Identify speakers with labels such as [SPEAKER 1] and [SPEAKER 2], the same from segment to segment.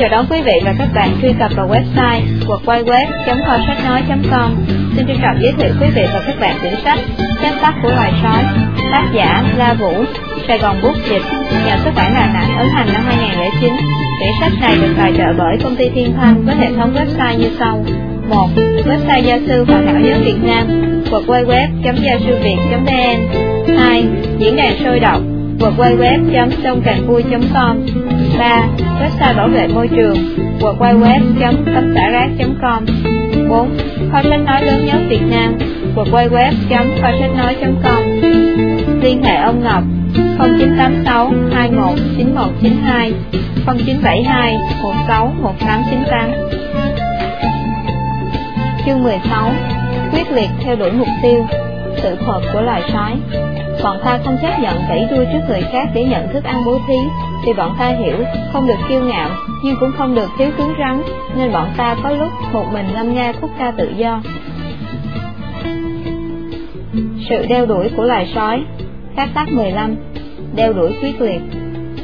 [SPEAKER 1] chào đón quý vị và các bạn truy cập vào website www.kho sách nói.com. Xin trân trọng giới thiệu quý vị và các bạn quyển sách Chép tắt của loài sói, tác giả La Vũ, Sài Gòn Bút Dịch, nhà xuất bản Đà Nẵng ấn hành năm 2009. Quyển sách này được tài trợ bởi công ty Thiên Thanh với hệ thống website như sau. 1. Website gia sư và Thảo giáo Việt Nam, www.gia sư việt.vn 2. Diễn đàn sôi động hoặc www.songcànvui.com 3. Website bảo vệ môi trường hoặc www.tấpxả-rác.com 4. Kho sách nói lớn nhất Việt Nam hoặc www.kho sách nói.com Liên hệ ông Ngọc 0986 21 9192 0972 16 1898 Chương 16 Quyết liệt theo đuổi mục tiêu Sự thật của loài sói Bọn ta không chấp nhận vẫy đuôi trước người khác để nhận thức ăn bố thí, vì bọn ta hiểu không được kiêu ngạo, nhưng cũng không được thiếu cứng rắn, nên bọn ta có lúc một mình ngâm nga khúc ca tự do. Sự đeo đuổi của loài sói. Phát tác 15 Đeo đuổi quyết liệt.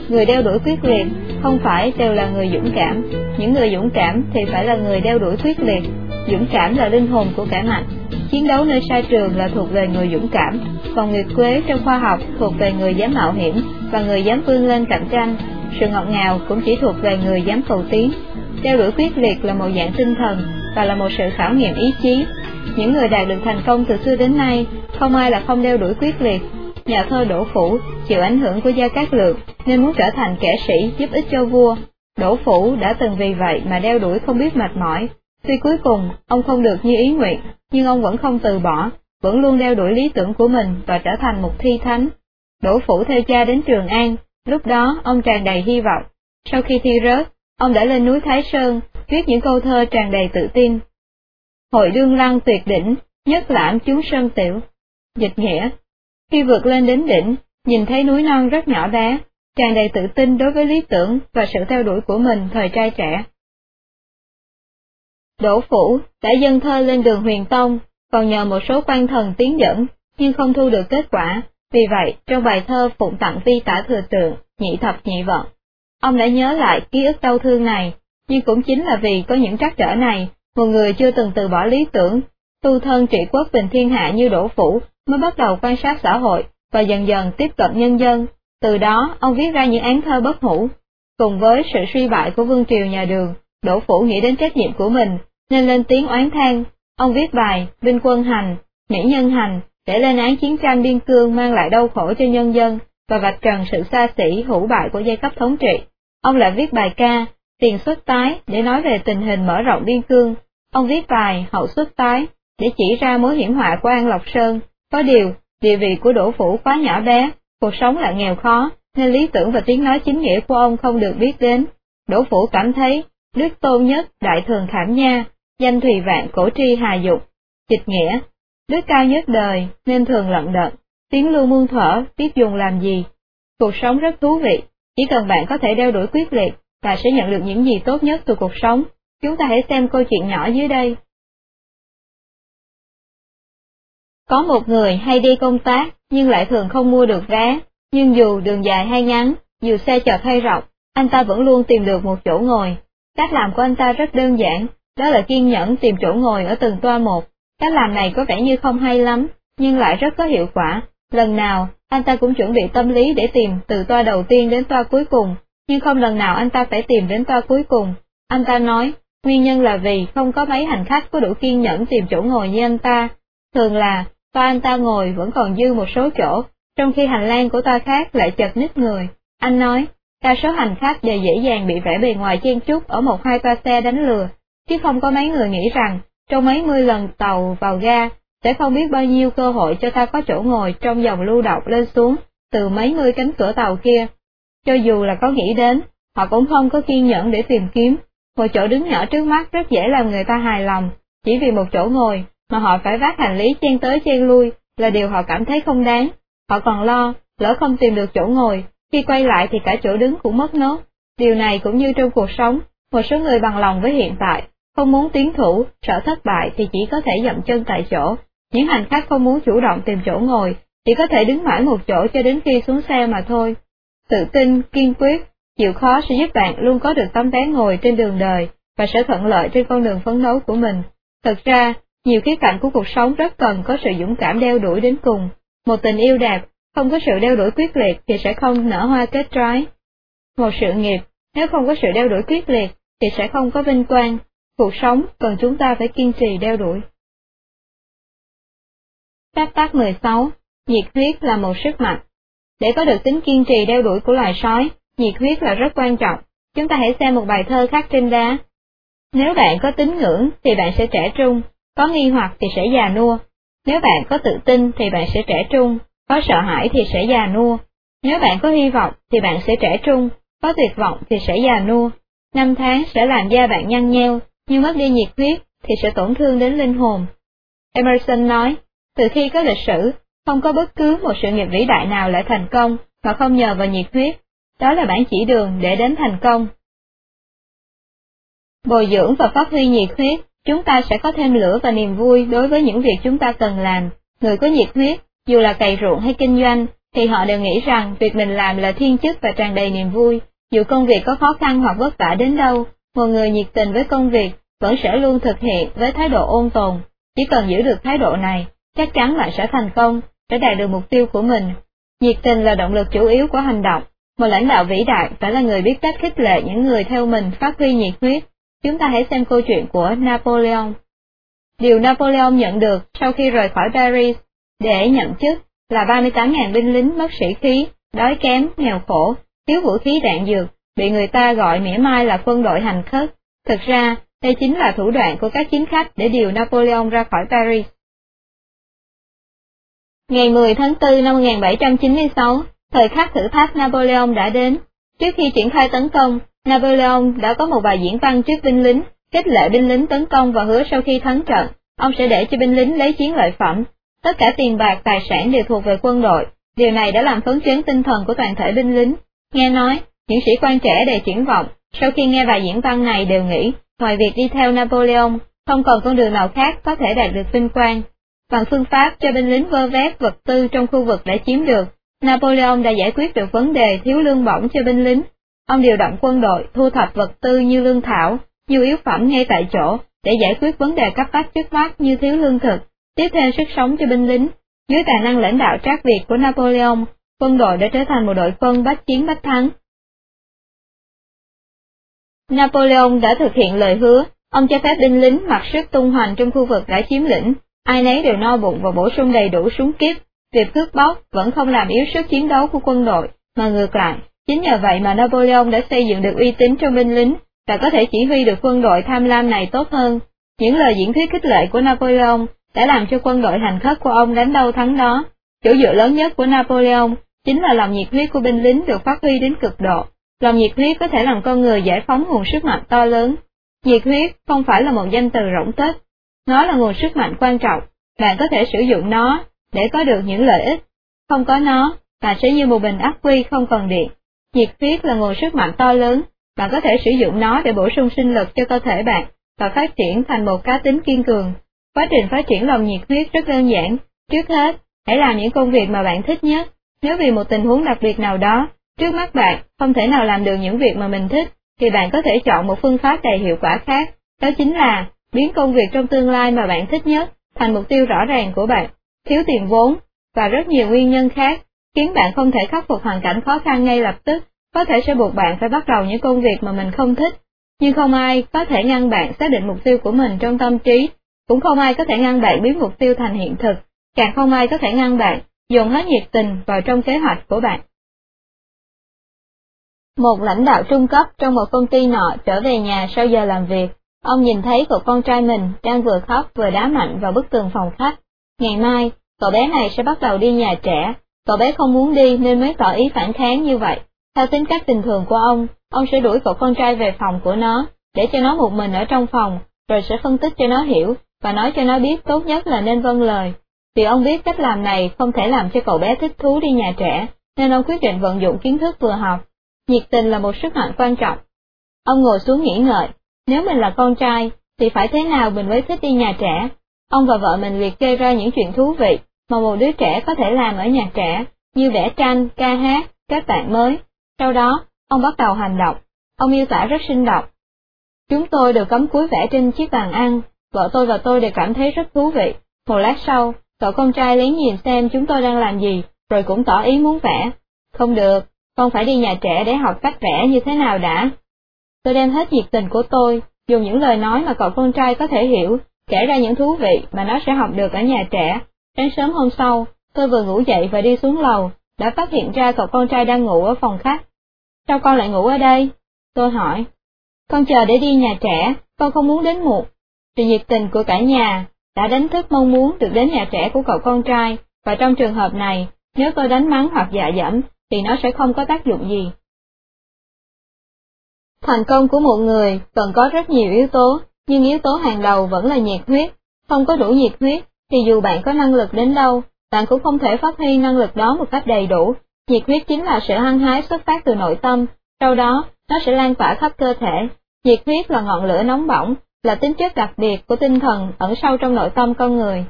[SPEAKER 1] Người đeo đuổi quyết liệt không phải đều là người dũng cảm, những người dũng cảm thì phải là người đeo đuổi quyết liệt. Dũng cảm là linh hồn của cả mạnh, chiến đấu nơi sai trường là thuộc về người dũng cảm, còn nguyệt quế trong khoa học thuộc về người dám mạo hiểm và người dám vươn lên cạnh tranh, sự ngọt ngào cũng chỉ thuộc về người dám cầu tiến. Đeo đuổi quyết liệt là một dạng tinh thần và là một sự khảo nghiệm ý chí. Những người đạt được thành công từ xưa đến nay, không ai là không đeo đuổi quyết liệt. Nhà thơ Đỗ Phủ chịu ảnh hưởng của Gia Cát Lượng nên muốn trở thành kẻ sĩ giúp ích cho vua. Đỗ Phủ đã từng vì vậy mà đeo đuổi không biết mệt mỏi. Tuy cuối cùng ông không được như ý nguyện, nhưng ông vẫn không từ bỏ, vẫn luôn đeo đuổi lý tưởng của mình và trở thành một thi thánh. Đỗ Phủ theo cha đến Trường An, lúc đó ông tràn đầy hy vọng. Sau khi thi rớt, ông đã lên núi Thái Sơn, viết những câu thơ tràn đầy tự tin. Hội đương lăng tuyệt đỉnh, nhất lãm chúng sơn tiểu. Dịch nghĩa, khi vượt lên đến đỉnh, nhìn thấy núi non rất nhỏ bé, tràn đầy tự tin đối với lý tưởng và sự theo đuổi của mình thời trai trẻ. Đỗ Phủ đã dâng thơ lên đường huyền tông, còn nhờ một số quan thần tiến dẫn, nhưng không thu được kết quả, vì vậy trong bài thơ phụng tặng vi tả thừa tượng, nhị thập nhị vận. Ông đã nhớ lại ký ức đau thương này, nhưng cũng chính là vì có những trắc trở này, một người chưa từng từ bỏ lý tưởng, tu thân trị quốc bình thiên hạ như Đỗ Phủ mới bắt đầu quan sát xã hội và dần dần tiếp cận nhân dân, từ đó ông viết ra những án thơ bất hủ. Cùng với sự suy bại của vương triều nhà đường, Đỗ Phủ nghĩ đến trách nhiệm của mình, nên lên tiếng oán than, ông viết bài Binh quân hành, Mỹ nhân hành, để lên án chiến tranh biên cương mang lại đau khổ cho nhân dân, và vạch trần sự xa xỉ hữu bại của giai cấp thống trị. Ông lại viết bài ca, tiền xuất tái, để nói về tình hình mở rộng biên cương. Ông viết bài hậu xuất tái, để chỉ ra mối hiểm họa của An Lộc Sơn, có điều, địa vị của Đỗ Phủ quá nhỏ bé, cuộc sống lại nghèo khó, nên lý tưởng và tiếng nói chính nghĩa của ông không được biết đến. Đỗ Phủ cảm thấy, đức tôn nhất đại thường khảm nha, danh thùy vạn cổ tri hà dục, dịch nghĩa, đức cao nhất đời nên thường lận đận, tiếng lưu muôn thở biết dùng làm gì. Cuộc sống rất thú vị, chỉ cần bạn có thể đeo đuổi quyết liệt, bạn sẽ nhận được những gì tốt nhất từ cuộc sống. Chúng ta hãy xem câu chuyện nhỏ dưới đây. Có một người hay đi công tác, nhưng lại thường không mua được vé, nhưng dù đường dài hay ngắn, dù xe chật hay rộng, anh ta vẫn luôn tìm được một chỗ ngồi. Cách làm của anh ta rất đơn giản, đó là kiên nhẫn tìm chỗ ngồi ở từng toa một. Cách làm này có vẻ như không hay lắm, nhưng lại rất có hiệu quả. Lần nào, anh ta cũng chuẩn bị tâm lý để tìm từ toa đầu tiên đến toa cuối cùng, nhưng không lần nào anh ta phải tìm đến toa cuối cùng. Anh ta nói, nguyên nhân là vì không có mấy hành khách có đủ kiên nhẫn tìm chỗ ngồi như anh ta. Thường là, toa anh ta ngồi vẫn còn dư một số chỗ, trong khi hành lang của toa khác lại chật nít người. Anh nói, đa số hành khách đều dễ dàng bị vẻ bề ngoài chen chúc ở một hai toa xe đánh lừa, chứ không có mấy người nghĩ rằng, trong mấy mươi lần tàu vào ga, sẽ không biết bao nhiêu cơ hội cho ta có chỗ ngồi trong dòng lưu động lên xuống, từ mấy mươi cánh cửa tàu kia. Cho dù là có nghĩ đến, họ cũng không có kiên nhẫn để tìm kiếm, một chỗ đứng nhỏ trước mắt rất dễ làm người ta hài lòng, chỉ vì một chỗ ngồi, mà họ phải vác hành lý chen tới chen lui, là điều họ cảm thấy không đáng. Họ còn lo, lỡ không tìm được chỗ ngồi, khi quay lại thì cả chỗ đứng cũng mất nốt. Điều này cũng như trong cuộc sống, một số người bằng lòng với hiện tại, không muốn tiến thủ, sợ thất bại thì chỉ có thể dậm chân tại chỗ. Những hành khách không muốn chủ động tìm chỗ ngồi, chỉ có thể đứng mãi một chỗ cho đến khi xuống xe mà thôi. Tự tin, kiên quyết, chịu khó sẽ giúp bạn luôn có được tấm vé ngồi trên đường đời và sẽ thuận lợi trên con đường phấn đấu của mình. thật ra, nhiều khía cạnh của cuộc sống rất cần có sự dũng cảm đeo đuổi đến cùng. Một tình yêu đẹp, không có sự đeo đuổi quyết liệt thì sẽ không nở hoa kết trái. Một sự nghiệp, nếu không có sự đeo đuổi quyết liệt thì sẽ không có vinh quang. Cuộc sống cần chúng ta phải kiên trì đeo đuổi. Phép tắc 16. Nhiệt huyết là một sức mạnh. Để có được tính kiên trì đeo đuổi của loài sói, nhiệt huyết là rất quan trọng. Chúng ta hãy xem một bài thơ khắc trên đá. Nếu bạn có tín ngưỡng thì bạn sẽ trẻ trung, có nghi hoặc thì sẽ già nua. Nếu bạn có tự tin thì bạn sẽ trẻ trung, có sợ hãi thì sẽ già nua. Nếu bạn có hy vọng thì bạn sẽ trẻ trung, có tuyệt vọng thì sẽ già nua. Năm tháng sẽ làm da bạn nhăn nheo, nhưng mất đi nhiệt huyết thì sẽ tổn thương đến linh hồn. Emerson nói, từ khi có lịch sử, không có bất cứ một sự nghiệp vĩ đại nào lại thành công mà không nhờ vào nhiệt huyết. Đó là bản chỉ đường để đến thành công. Bồi dưỡng và phát huy nhiệt huyết, chúng ta sẽ có thêm lửa và niềm vui đối với những việc chúng ta cần làm. Người có nhiệt huyết, dù là cày ruộng hay kinh doanh, thì họ đều nghĩ rằng việc mình làm là thiên chức và tràn đầy niềm vui. Dù công việc có khó khăn hoặc vất vả đến đâu, một người nhiệt tình với công việc vẫn sẽ luôn thực hiện với thái độ ôn tồn. Chỉ cần giữ được thái độ này, chắc chắn bạn sẽ thành công, sẽ đạt được mục tiêu của mình. Nhiệt tình là động lực chủ yếu của hành động. Một lãnh đạo vĩ đại phải là người biết cách khích lệ những người theo mình phát huy nhiệt huyết. Chúng ta hãy xem câu chuyện của Napoleon. Điều Napoleon nhận được sau khi rời khỏi Paris để nhận chức là 38.000 binh lính mất sĩ khí, đói kém, nghèo khổ, thiếu vũ khí đạn dược, bị người ta gọi mỉa mai là quân đội hành khất. Thực ra, đây chính là thủ đoạn của các chính khách để điều Napoleon ra khỏi Paris. Ngày 10 tháng 4 năm 1796, thời khắc thử thách Napoleon đã đến. Trước khi triển khai tấn công, Napoleon đã có một bài diễn văn trước binh lính, kết lệ binh lính tấn công và hứa sau khi thắng trận, ông sẽ để cho binh lính lấy chiến lợi phẩm. Tất cả tiền bạc, tài sản đều thuộc về quân đội. Điều này đã làm phấn chấn tinh thần của toàn thể binh lính. Nghe nói, những sĩ quan trẻ đầy triển vọng, sau khi nghe bài diễn văn này đều nghĩ, ngoài việc đi theo Napoleon, không còn con đường nào khác có thể đạt được vinh quang. Bằng phương pháp cho binh lính vơ vét vật tư trong khu vực đã chiếm được, Napoleon đã giải quyết được vấn đề thiếu lương bổng cho binh lính. Ông điều động quân đội thu thập vật tư như lương thảo, nhu yếu phẩm ngay tại chỗ để giải quyết vấn đề cấp bách trước mắt như thiếu lương thực, tiếp thêm sức sống cho binh lính. Dưới tài năng lãnh đạo trác việt của Napoleon, quân đội đã trở thành một đội quân bách chiến bách thắng. Napoleon đã thực hiện lời hứa, ông cho phép binh lính mặc sức tung hoành trong khu vực đã chiếm lĩnh, ai nấy đều no bụng và bổ sung đầy đủ súng kiếp. Việc cướp bóc vẫn không làm yếu sức chiến đấu của quân đội, mà ngược lại, chính nhờ vậy mà Napoleon đã xây dựng được uy tín trong binh lính và có thể chỉ huy được quân đội tham lam này tốt hơn. Những lời diễn thuyết khích lệ của Napoleon đã làm cho quân đội hành khất của ông đánh đâu thắng đó. Chỗ dựa lớn nhất của Napoleon chính là lòng nhiệt huyết của binh lính được phát huy đến cực độ. Lòng nhiệt huyết có thể làm con người giải phóng nguồn sức mạnh to lớn. Nhiệt huyết không phải là một danh từ rỗng tích, nó là nguồn sức mạnh quan trọng, bạn có thể sử dụng nó để có được những lợi ích. Không có nó, bạn sẽ như một bình ắc quy không cần điện. Nhiệt huyết là nguồn sức mạnh to lớn, bạn có thể sử dụng nó để bổ sung sinh lực cho cơ thể bạn và phát triển thành một cá tính kiên cường. Quá trình phát triển lòng nhiệt huyết rất đơn giản. Trước hết, hãy làm những công việc mà bạn thích nhất. Nếu vì một tình huống đặc biệt nào đó, trước mắt bạn không thể nào làm được những việc mà mình thích, thì bạn có thể chọn một phương pháp đầy hiệu quả khác. Đó chính là biến công việc trong tương lai mà bạn thích nhất thành mục tiêu rõ ràng của bạn. Thiếu tiền vốn và rất nhiều nguyên nhân khác khiến bạn không thể khắc phục hoàn cảnh khó khăn ngay lập tức, có thể sẽ buộc bạn phải bắt đầu những công việc mà mình không thích. Nhưng không ai có thể ngăn bạn xác định mục tiêu của mình trong tâm trí, cũng không ai có thể ngăn bạn biến mục tiêu thành hiện thực, càng không ai có thể ngăn bạn dồn hết nhiệt tình vào trong kế hoạch của bạn. Một lãnh đạo trung cấp trong một công ty nọ trở về nhà sau giờ làm việc, ông nhìn thấy cậu con trai mình đang vừa khóc vừa đá mạnh vào bức tường phòng khách. Ngày mai, cậu bé này sẽ bắt đầu đi nhà trẻ, cậu bé không muốn đi nên mới tỏ ý phản kháng như vậy. Theo tính cách bình thường của ông, ông sẽ đuổi cậu con trai về phòng của nó, để cho nó một mình ở trong phòng, rồi sẽ phân tích cho nó hiểu, và nói cho nó biết tốt nhất là nên vâng lời. Vì ông biết cách làm này không thể làm cho cậu bé thích thú đi nhà trẻ, nên ông quyết định vận dụng kiến thức vừa học. Nhiệt tình là một sức mạnh quan trọng. Ông ngồi xuống nghĩ ngợi, nếu mình là con trai, thì phải thế nào mình mới thích đi nhà trẻ? Ông và vợ mình liệt kê ra những chuyện thú vị mà một đứa trẻ có thể làm ở nhà trẻ, như vẽ tranh, ca hát, kết bạn mới. Sau đó, ông bắt đầu hành động. Ông miêu tả rất sinh động. Chúng tôi đều cấm cúi vẽ trên chiếc bàn ăn, vợ tôi và tôi đều cảm thấy rất thú vị. Một lát sau, cậu con trai lén nhìn xem chúng tôi đang làm gì, rồi cũng tỏ ý muốn vẽ. Không được, con phải đi nhà trẻ để học cách vẽ như thế nào đã. Tôi đem hết nhiệt tình của tôi, dùng những lời nói mà cậu con trai có thể hiểu, kể ra những thú vị mà nó sẽ học được ở nhà trẻ. Sáng sớm hôm sau, tôi vừa ngủ dậy và đi xuống lầu, đã phát hiện ra cậu con trai đang ngủ ở phòng khách. Sao con lại ngủ ở đây? Tôi hỏi. Con chờ để đi nhà trẻ, con không muốn đến muộn. Sự nhiệt tình của cả nhà đã đánh thức mong muốn được đến nhà trẻ của cậu con trai, và trong trường hợp này, nếu tôi đánh mắng hoặc dạ dẫm, thì nó sẽ không có tác dụng gì. Thành công của một người cần có rất nhiều yếu tố, nhưng yếu tố hàng đầu vẫn là nhiệt huyết. Không có đủ nhiệt huyết, thì dù bạn có năng lực đến đâu, bạn cũng không thể phát huy năng lực đó một cách đầy đủ. Nhiệt huyết chính là sự hăng hái xuất phát từ nội tâm, sau đó, nó sẽ lan tỏa khắp cơ thể. Nhiệt huyết là ngọn lửa nóng bỏng, là tính chất đặc biệt của tinh thần ẩn sâu trong nội tâm con người.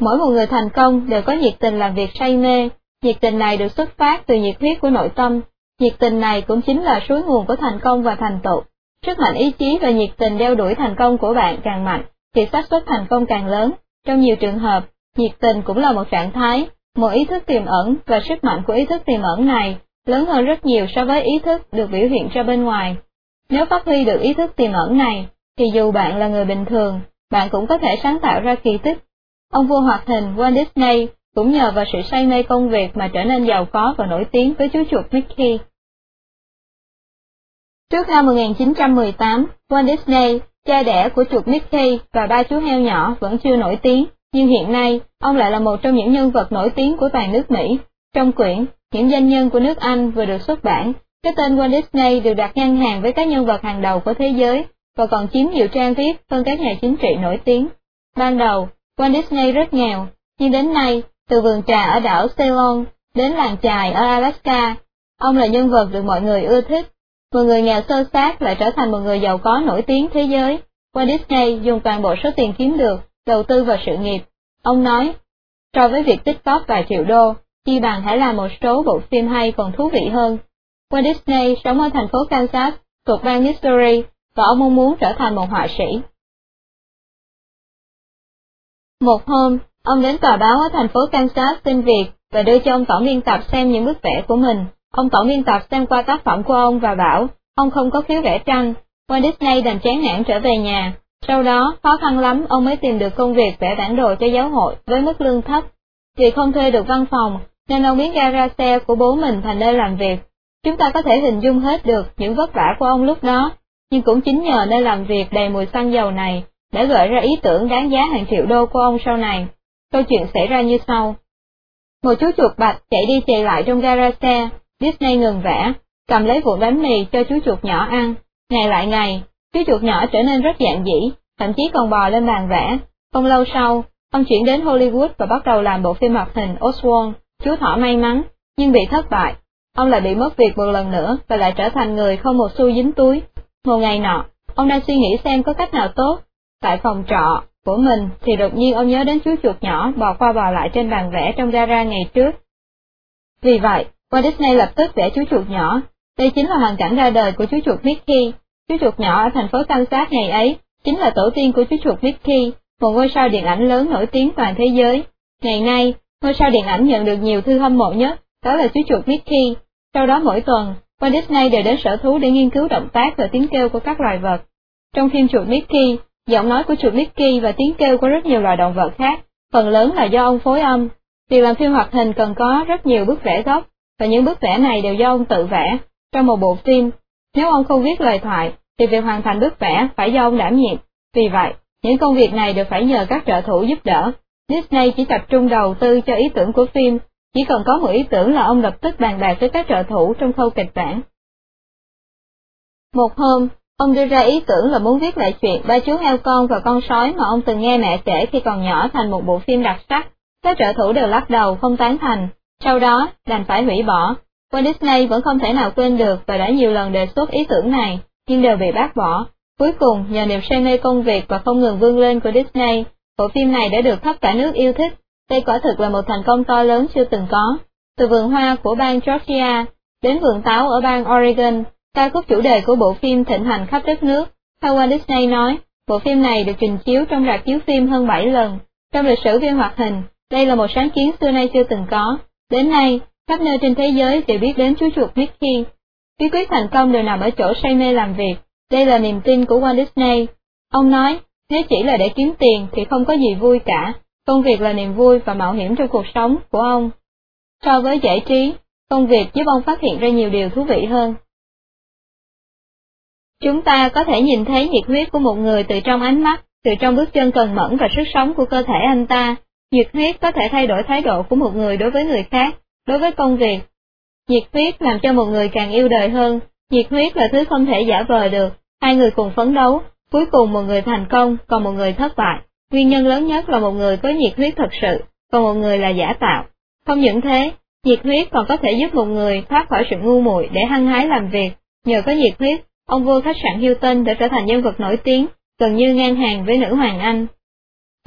[SPEAKER 1] Mỗi một người thành công đều có nhiệt tình làm việc say mê, nhiệt tình này được xuất phát từ nhiệt huyết của nội tâm, nhiệt tình này cũng chính là suối nguồn của thành công và thành tựu. Sức mạnh ý chí và nhiệt tình đeo đuổi thành công của bạn càng mạnh, thì xác suất thành công càng lớn. Trong nhiều trường hợp, nhiệt tình cũng là một trạng thái, một ý thức tiềm ẩn và sức mạnh của ý thức tiềm ẩn này lớn hơn rất nhiều so với ý thức được biểu hiện ra bên ngoài. Nếu phát huy được ý thức tiềm ẩn này, thì dù bạn là người bình thường, bạn cũng có thể sáng tạo ra kỳ tích. Ông vua hoạt hình Walt Disney cũng nhờ vào sự say mê công việc mà trở nên giàu có và nổi tiếng với chú chuột Mickey. Trước năm 1918, Walt Disney, cha đẻ của chuột Mickey và ba chú heo nhỏ vẫn chưa nổi tiếng, nhưng hiện nay, ông lại là một trong những nhân vật nổi tiếng của toàn nước Mỹ. Trong quyển, những danh nhân của nước Anh vừa được xuất bản, cái tên Walt Disney được đặt ngang hàng với các nhân vật hàng đầu của thế giới, và còn chiếm nhiều trang viết hơn các nhà chính trị nổi tiếng. Ban đầu, Walt Disney rất nghèo, nhưng đến nay, từ vườn trà ở đảo Ceylon đến làng chài ở Alaska, ông là nhân vật được mọi người ưa thích. Một người nghèo sơ sát lại trở thành một người giàu có nổi tiếng thế giới. Walt Disney dùng toàn bộ số tiền kiếm được, đầu tư vào sự nghiệp. Ông nói, so với việc tích góp vài triệu đô, chi bằng hãy làm một số bộ phim hay còn thú vị hơn. Walt Disney sống ở thành phố Kansas, thuộc bang Missouri, và ông mong muốn trở thành một họa sĩ. Một hôm, ông đến tòa báo ở thành phố Kansas xin việc và đưa cho ông tổng biên tập xem những bức vẽ của mình. Ông tổng biên tập xem qua tác phẩm của ông và bảo, ông không có khiếu vẽ tranh. Walt Disney đành chán nản trở về nhà. Sau đó, khó khăn lắm ông mới tìm được công việc vẽ bản đồ cho giáo hội với mức lương thấp. Vì không thuê được văn phòng, nên ông biến gara xe của bố mình thành nơi làm việc. Chúng ta có thể hình dung hết được những vất vả của ông lúc đó, nhưng cũng chính nhờ nơi làm việc đầy mùi xăng dầu này, đã gợi ra ý tưởng đáng giá hàng triệu đô của ông sau này. Câu chuyện xảy ra như sau. Một chú chuột bạch chạy đi chạy lại trong gara xe, Disney ngừng vẽ, cầm lấy vụ bánh mì cho chú chuột nhỏ ăn. Ngày lại ngày, chú chuột nhỏ trở nên rất dạng dĩ, thậm chí còn bò lên bàn vẽ. Không lâu sau, ông chuyển đến Hollywood và bắt đầu làm bộ phim hoạt hình Oswald, chú thỏ may mắn, nhưng bị thất bại. Ông lại bị mất việc một lần nữa và lại trở thành người không một xu dính túi. Một ngày nọ, ông đang suy nghĩ xem có cách nào tốt. Tại phòng trọ của mình thì đột nhiên ông nhớ đến chú chuột nhỏ bò qua bò lại trên bàn vẽ trong gara ngày trước. Vì vậy, Walt Disney lập tức vẽ chú chuột nhỏ. Đây chính là hoàn cảnh ra đời của chú chuột Mickey. Chú chuột nhỏ ở thành phố Kansas ngày ấy chính là tổ tiên của chú chuột Mickey, một ngôi sao điện ảnh lớn nổi tiếng toàn thế giới. Ngày nay, ngôi sao điện ảnh nhận được nhiều thư hâm mộ nhất, đó là chú chuột Mickey. Sau đó mỗi tuần, Walt Disney đều đến sở thú để nghiên cứu động tác và tiếng kêu của các loài vật. Trong phim chuột Mickey, giọng nói của chuột Mickey và tiếng kêu của rất nhiều loài động vật khác, phần lớn là do ông phối âm. Việc làm phim hoạt hình cần có rất nhiều bức vẽ gốc, và những bức vẽ này đều do ông tự vẽ. Trong một bộ phim, nếu ông không viết lời thoại, thì việc hoàn thành bức vẽ phải do ông đảm nhiệm. Vì vậy, những công việc này đều phải nhờ các trợ thủ giúp đỡ. Disney chỉ tập trung đầu tư cho ý tưởng của phim chỉ cần có một ý tưởng là ông lập tức bàn bạc với các trợ thủ trong khâu kịch bản. Một hôm, ông đưa ra ý tưởng là muốn viết lại chuyện ba chú heo con và con sói mà ông từng nghe mẹ kể khi còn nhỏ thành một bộ phim đặc sắc. Các trợ thủ đều lắc đầu không tán thành, sau đó đành phải hủy bỏ. Walt Disney vẫn không thể nào quên được và đã nhiều lần đề xuất ý tưởng này, nhưng đều bị bác bỏ. Cuối cùng, nhờ niềm say mê công việc và không ngừng vươn lên của Disney, bộ phim này đã được khắp cả nước yêu thích đây quả thực là một thành công to lớn chưa từng có. Từ vườn hoa của bang Georgia, đến vườn táo ở bang Oregon, ca khúc chủ đề của bộ phim thịnh hành khắp đất nước. Howard Disney nói, bộ phim này được trình chiếu trong rạp chiếu phim hơn 7 lần. Trong lịch sử phim hoạt hình, đây là một sáng kiến xưa nay chưa từng có. Đến nay, khắp nơi trên thế giới đều biết đến chú chuột Mickey. Bí quyết thành công đều nằm ở chỗ say mê làm việc. Đây là niềm tin của Walt Disney. Ông nói, nếu chỉ là để kiếm tiền thì không có gì vui cả, công việc là niềm vui và mạo hiểm trong cuộc sống của ông. So với giải trí, công việc giúp ông phát hiện ra nhiều điều thú vị hơn. Chúng ta có thể nhìn thấy nhiệt huyết của một người từ trong ánh mắt, từ trong bước chân cần mẫn và sức sống của cơ thể anh ta. Nhiệt huyết có thể thay đổi thái độ của một người đối với người khác, đối với công việc. Nhiệt huyết làm cho một người càng yêu đời hơn, nhiệt huyết là thứ không thể giả vờ được, hai người cùng phấn đấu, cuối cùng một người thành công, còn một người thất bại. Nguyên nhân lớn nhất là một người có nhiệt huyết thật sự, còn một người là giả tạo. Không những thế, nhiệt huyết còn có thể giúp một người thoát khỏi sự ngu muội để hăng hái làm việc. Nhờ có nhiệt huyết, ông vua khách sạn Hilton đã trở thành nhân vật nổi tiếng, gần như ngang hàng với nữ hoàng Anh.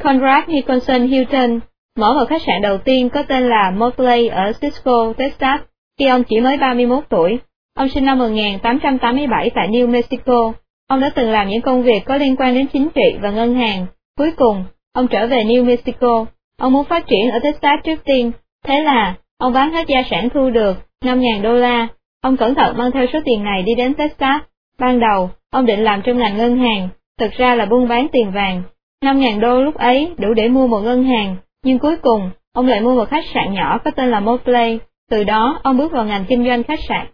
[SPEAKER 1] Conrad Nicholson Hilton mở một khách sạn đầu tiên có tên là Motley ở Cisco, Texas, khi ông chỉ mới 31 tuổi. Ông sinh năm 1887 tại New Mexico. Ông đã từng làm những công việc có liên quan đến chính trị và ngân hàng. Cuối cùng, ông trở về New Mexico. Ông muốn phát triển ở Texas trước tiên. Thế là, ông bán hết gia sản thu được, 5.000 đô la. Ông cẩn thận mang theo số tiền này đi đến Texas. Ban đầu, ông định làm trong ngành ngân hàng, thực ra là buôn bán tiền vàng. 5.000 đô lúc ấy đủ để mua một ngân hàng, nhưng cuối cùng, ông lại mua một khách sạn nhỏ có tên là Moplay, Từ đó, ông bước vào ngành kinh doanh khách sạn.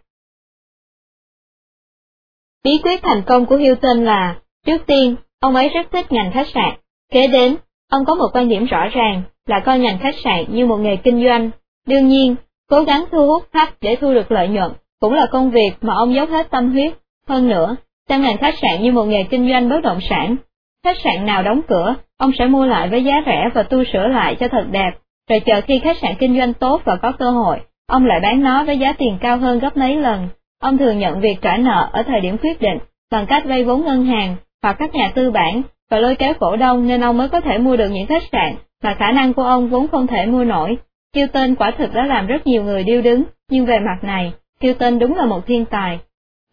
[SPEAKER 1] Bí quyết thành công của Hilton là, trước tiên, ông ấy rất thích ngành khách sạn. Kế đến, ông có một quan điểm rõ ràng là coi ngành khách sạn như một nghề kinh doanh. Đương nhiên, cố gắng thu hút khách để thu được lợi nhuận cũng là công việc mà ông dốc hết tâm huyết. Hơn nữa, xem ngành khách sạn như một nghề kinh doanh bất động sản. Khách sạn nào đóng cửa, ông sẽ mua lại với giá rẻ và tu sửa lại cho thật đẹp, rồi chờ khi khách sạn kinh doanh tốt và có cơ hội, ông lại bán nó với giá tiền cao hơn gấp mấy lần. Ông thường nhận việc trả nợ ở thời điểm quyết định bằng cách vay vốn ngân hàng hoặc các nhà tư bản và lôi kéo cổ đông nên ông mới có thể mua được những khách sạn mà khả năng của ông vốn không thể mua nổi. Hilton quả thực đã làm rất nhiều người điêu đứng, nhưng về mặt này, Hilton đúng là một thiên tài.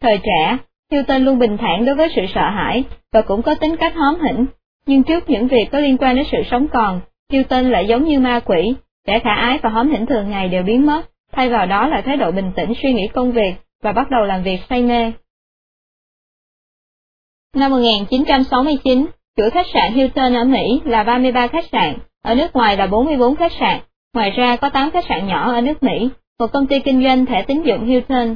[SPEAKER 1] Thời trẻ, Hilton luôn bình thản đối với sự sợ hãi và cũng có tính cách hóm hỉnh, nhưng trước những việc có liên quan đến sự sống còn, Hilton lại giống như ma quỷ, vẻ khả ái và hóm hỉnh thường ngày đều biến mất, thay vào đó là thái độ bình tĩnh suy nghĩ công việc và bắt đầu làm việc say mê. Năm 1969, chuỗi khách sạn Hilton ở Mỹ là 33 khách sạn, ở nước ngoài là 44 khách sạn, ngoài ra có 8 khách sạn nhỏ ở nước Mỹ, một công ty kinh doanh thẻ tín dụng Hilton.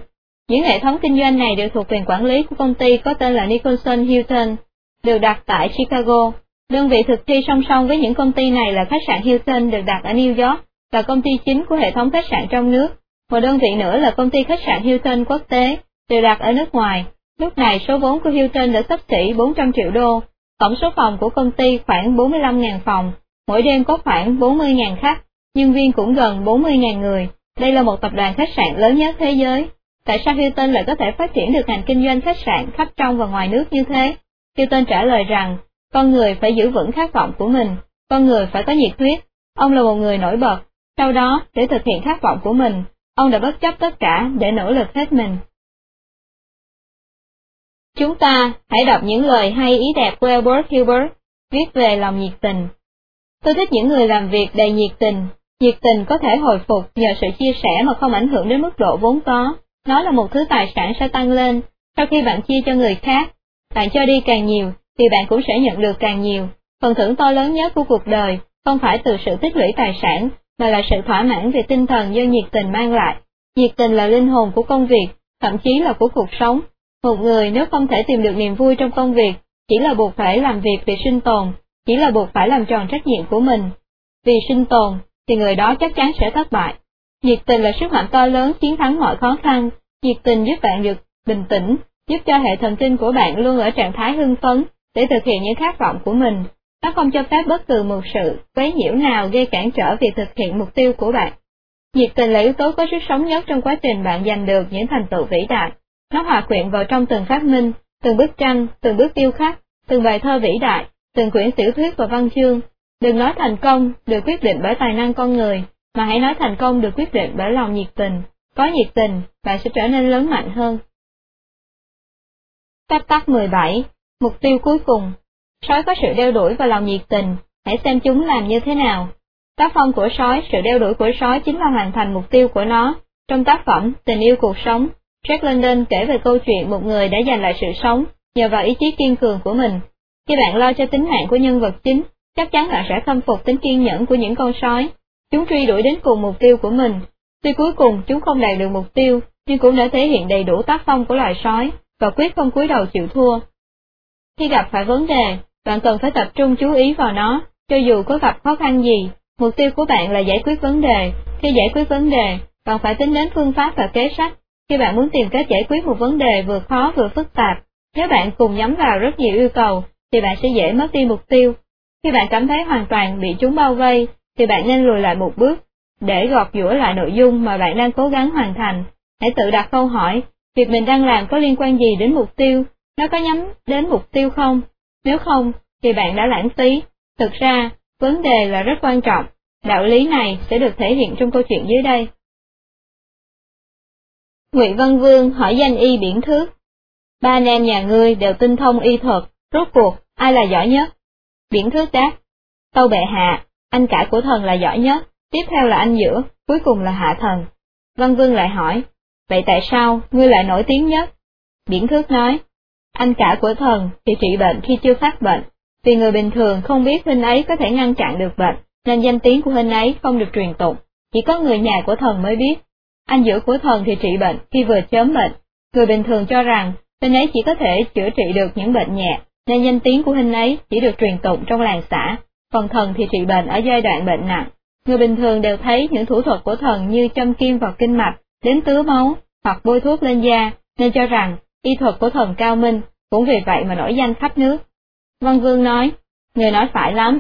[SPEAKER 1] Những hệ thống kinh doanh này đều thuộc quyền quản lý của công ty có tên là Nicholson Hilton, được đặt tại Chicago. Đơn vị thực thi song song với những công ty này là khách sạn Hilton được đặt ở New York, là công ty chính của hệ thống khách sạn trong nước. Một đơn vị nữa là công ty khách sạn Hilton quốc tế, được đặt ở nước ngoài. Lúc này số vốn của Hilton đã sắp xỉ 400 triệu đô, tổng số phòng của công ty khoảng 45.000 phòng, mỗi đêm có khoảng 40.000 khách, nhân viên cũng gần 40.000 người. Đây là một tập đoàn khách sạn lớn nhất thế giới. Tại sao Hilton lại có thể phát triển được ngành kinh doanh khách sạn khắp trong và ngoài nước như thế? Hilton trả lời rằng, con người phải giữ vững khát vọng của mình, con người phải có nhiệt huyết. Ông là một người nổi bật. Sau đó, để thực hiện khát vọng của mình, ông đã bất chấp tất cả để nỗ lực hết mình. Chúng ta hãy đọc những lời hay ý đẹp của Albert Hilbert, viết về lòng nhiệt tình. Tôi thích những người làm việc đầy nhiệt tình. Nhiệt tình có thể hồi phục nhờ sự chia sẻ mà không ảnh hưởng đến mức độ vốn có. Nó là một thứ tài sản sẽ tăng lên, sau khi bạn chia cho người khác. Bạn cho đi càng nhiều, thì bạn cũng sẽ nhận được càng nhiều. Phần thưởng to lớn nhất của cuộc đời, không phải từ sự tích lũy tài sản, mà là sự thỏa mãn về tinh thần do nhiệt tình mang lại. Nhiệt tình là linh hồn của công việc, thậm chí là của cuộc sống. Một người nếu không thể tìm được niềm vui trong công việc, chỉ là buộc phải làm việc vì sinh tồn, chỉ là buộc phải làm tròn trách nhiệm của mình. Vì sinh tồn, thì người đó chắc chắn sẽ thất bại. Nhiệt tình là sức mạnh to lớn chiến thắng mọi khó khăn, nhiệt tình giúp bạn được bình tĩnh, giúp cho hệ thần kinh của bạn luôn ở trạng thái hưng phấn để thực hiện những khát vọng của mình. Nó không cho phép bất cứ một sự quấy nhiễu nào gây cản trở việc thực hiện mục tiêu của bạn. Nhiệt tình là yếu tố có sức sống nhất trong quá trình bạn giành được những thành tựu vĩ đại. Nó hòa quyện vào trong từng phát minh, từng bức tranh, từng bước tiêu khắc, từng bài thơ vĩ đại, từng quyển tiểu thuyết và văn chương. Đừng nói thành công được quyết định bởi tài năng con người, mà hãy nói thành công được quyết định bởi lòng nhiệt tình. có nhiệt tình, bạn sẽ trở nên lớn mạnh hơn. Cách tắc 17. Mục tiêu cuối cùng. Sói có sự đeo đuổi và lòng nhiệt tình, hãy xem chúng làm như thế nào. Tác phong của sói, sự đeo đuổi của sói chính là hoàn thành mục tiêu của nó. Trong tác phẩm Tình yêu cuộc sống, Jack London kể về câu chuyện một người đã giành lại sự sống nhờ vào ý chí kiên cường của mình. Khi bạn lo cho tính mạng của nhân vật chính, chắc chắn bạn sẽ khâm phục tính kiên nhẫn của những con sói. Chúng truy đuổi đến cùng mục tiêu của mình. Tuy cuối cùng chúng không đạt được mục tiêu, nhưng cũng đã thể hiện đầy đủ tác phong của loài sói, và quyết không cúi đầu chịu thua. Khi gặp phải vấn đề, bạn cần phải tập trung chú ý vào nó, cho dù có gặp khó khăn gì, mục tiêu của bạn là giải quyết vấn đề. Khi giải quyết vấn đề, bạn phải tính đến phương pháp và kế sách. Khi bạn muốn tìm cách giải quyết một vấn đề vừa khó vừa phức tạp, nếu bạn cùng nhắm vào rất nhiều yêu cầu, thì bạn sẽ dễ mất đi mục tiêu. Khi bạn cảm thấy hoàn toàn bị chúng bao vây, thì bạn nên lùi lại một bước, để gọt giũa lại nội dung mà bạn đang cố gắng hoàn thành. Hãy tự đặt câu hỏi, việc mình đang làm có liên quan gì đến mục tiêu, nó có nhắm đến mục tiêu không? Nếu không, thì bạn đã lãng phí. Thực ra, vấn đề là rất quan trọng, đạo lý này sẽ được thể hiện trong câu chuyện dưới đây. Ngụy Văn Vương hỏi danh y biển thước. Ba anh em nhà ngươi đều tinh thông y thuật, rốt cuộc, ai là giỏi nhất? Biển thước đáp. Tâu bệ hạ, anh cả của thần là giỏi nhất, tiếp theo là anh giữa, cuối cùng là hạ thần. Văn Vương lại hỏi, vậy tại sao ngươi lại nổi tiếng nhất? Biển thước nói, anh cả của thần thì trị bệnh khi chưa phát bệnh, vì người bình thường không biết huynh ấy có thể ngăn chặn được bệnh, nên danh tiếng của huynh ấy không được truyền tụng, chỉ có người nhà của thần mới biết. Anh giữa của thần thì trị bệnh khi vừa chớm bệnh, người bình thường cho rằng huynh ấy chỉ có thể chữa trị được những bệnh nhẹ, nên danh tiếng của huynh ấy chỉ được truyền tụng trong làng xã, còn thần thì trị bệnh ở giai đoạn bệnh nặng. Người bình thường đều thấy những thủ thuật của thần như châm kim vào kinh mạch, đến tứ máu, hoặc bôi thuốc lên da, nên cho rằng y thuật của thần cao minh, cũng vì vậy mà nổi danh khắp nước. Văn Vương nói, người nói phải lắm.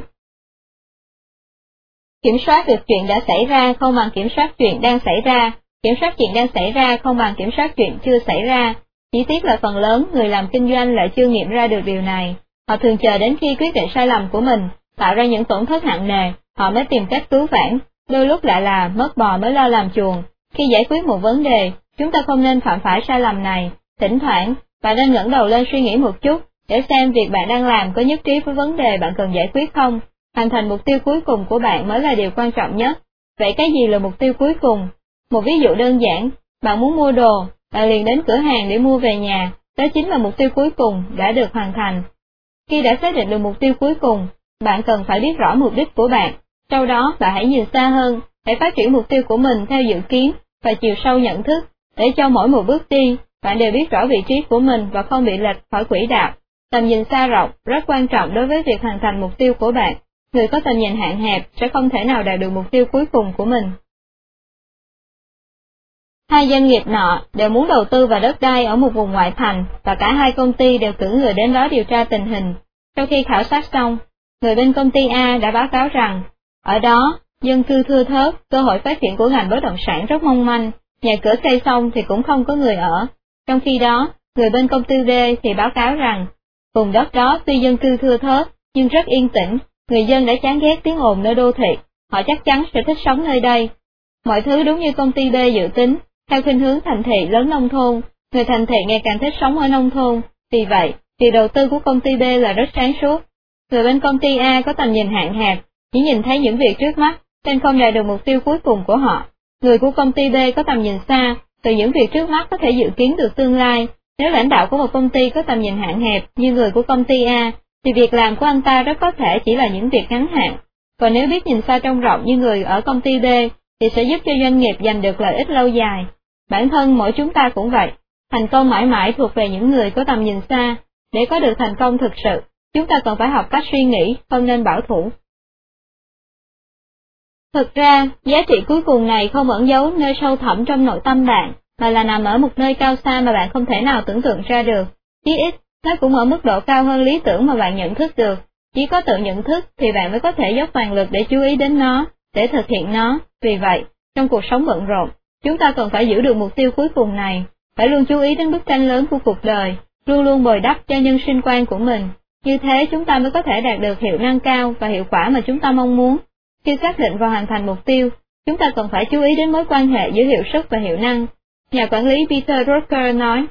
[SPEAKER 1] Kiểm soát được chuyện đã xảy ra không bằng kiểm soát chuyện đang xảy ra, kiểm soát chuyện đang xảy ra không bằng kiểm soát chuyện chưa xảy ra. Chỉ tiếc là phần lớn người làm kinh doanh lại chưa nghiệm ra được điều này. Họ thường chờ đến khi quyết định sai lầm của mình, tạo ra những tổn thất nặng nề, họ mới tìm cách cứu vãn, đôi lúc lại là mất bò mới lo làm chuồng. Khi giải quyết một vấn đề, chúng ta không nên phạm phải sai lầm này, thỉnh thoảng, bạn nên ngẩng đầu lên suy nghĩ một chút, để xem việc bạn đang làm có nhất trí với vấn đề bạn cần giải quyết không. Hoàn thành mục tiêu cuối cùng của bạn mới là điều quan trọng nhất. Vậy cái gì là mục tiêu cuối cùng? Một ví dụ đơn giản, bạn muốn mua đồ, bạn liền đến cửa hàng để mua về nhà, đó chính là mục tiêu cuối cùng đã được hoàn thành. Khi đã xác định được mục tiêu cuối cùng, bạn cần phải biết rõ mục đích của bạn, sau đó bạn hãy nhìn xa hơn, hãy phát triển mục tiêu của mình theo dự kiến và chiều sâu nhận thức, để cho mỗi một bước đi, bạn đều biết rõ vị trí của mình và không bị lệch khỏi quỹ đạo. Tầm nhìn xa rộng rất quan trọng đối với việc hoàn thành mục tiêu của bạn. Người có tầm nhìn hạn hẹp sẽ không thể nào đạt được mục tiêu cuối cùng của mình. Hai doanh nghiệp nọ đều muốn đầu tư vào đất đai ở một vùng ngoại thành và cả hai công ty đều cử người đến đó điều tra tình hình. Sau khi khảo sát xong, người bên công ty A đã báo cáo rằng, ở đó, dân cư thưa thớt, cơ hội phát triển của ngành bất động sản rất mong manh, nhà cửa xây xong thì cũng không có người ở. Trong khi đó, người bên công ty B thì báo cáo rằng, vùng đất đó tuy dân cư thưa thớt, nhưng rất yên tĩnh, người dân đã chán ghét tiếng ồn nơi đô thị, họ chắc chắn sẽ thích sống nơi đây. Mọi thứ đúng như công ty B dự tính, theo khuynh hướng thành thị lớn nông thôn, người thành thị ngày càng thích sống ở nông thôn, vì vậy, việc đầu tư của công ty B là rất sáng suốt. Người bên công ty A có tầm nhìn hạn hẹp, chỉ nhìn thấy những việc trước mắt, nên không đạt được mục tiêu cuối cùng của họ. Người của công ty B có tầm nhìn xa, từ những việc trước mắt có thể dự kiến được tương lai. Nếu lãnh đạo của một công ty có tầm nhìn hạn hẹp như người của công ty A, thì việc làm của anh ta rất có thể chỉ là những việc ngắn hạn. Còn nếu biết nhìn xa trông rộng như người ở công ty B, thì sẽ giúp cho doanh nghiệp giành được lợi ích lâu dài. Bản thân mỗi chúng ta cũng vậy, thành công mãi mãi thuộc về những người có tầm nhìn xa. Để có được thành công thực sự, chúng ta cần phải học cách suy nghĩ, không nên bảo thủ. Thực ra, giá trị cuối cùng này không ẩn giấu nơi sâu thẳm trong nội tâm bạn, mà là nằm ở một nơi cao xa mà bạn không thể nào tưởng tượng ra được. Chí ít, nó cũng ở mức độ cao hơn lý tưởng mà bạn nhận thức được. Chỉ có tự nhận thức thì bạn mới có thể dốc toàn lực để chú ý đến nó, để thực hiện nó. Vì vậy, trong cuộc sống bận rộn, chúng ta cần phải giữ được mục tiêu cuối cùng này, phải luôn chú ý đến bức tranh lớn của cuộc đời, luôn luôn bồi đắp cho nhân sinh quan của mình. Như thế chúng ta mới có thể đạt được hiệu năng cao và hiệu quả mà chúng ta mong muốn. Khi xác định và hoàn thành mục tiêu, chúng ta cần phải chú ý đến mối quan hệ giữa hiệu suất và hiệu năng. Nhà quản lý Peter Drucker nói,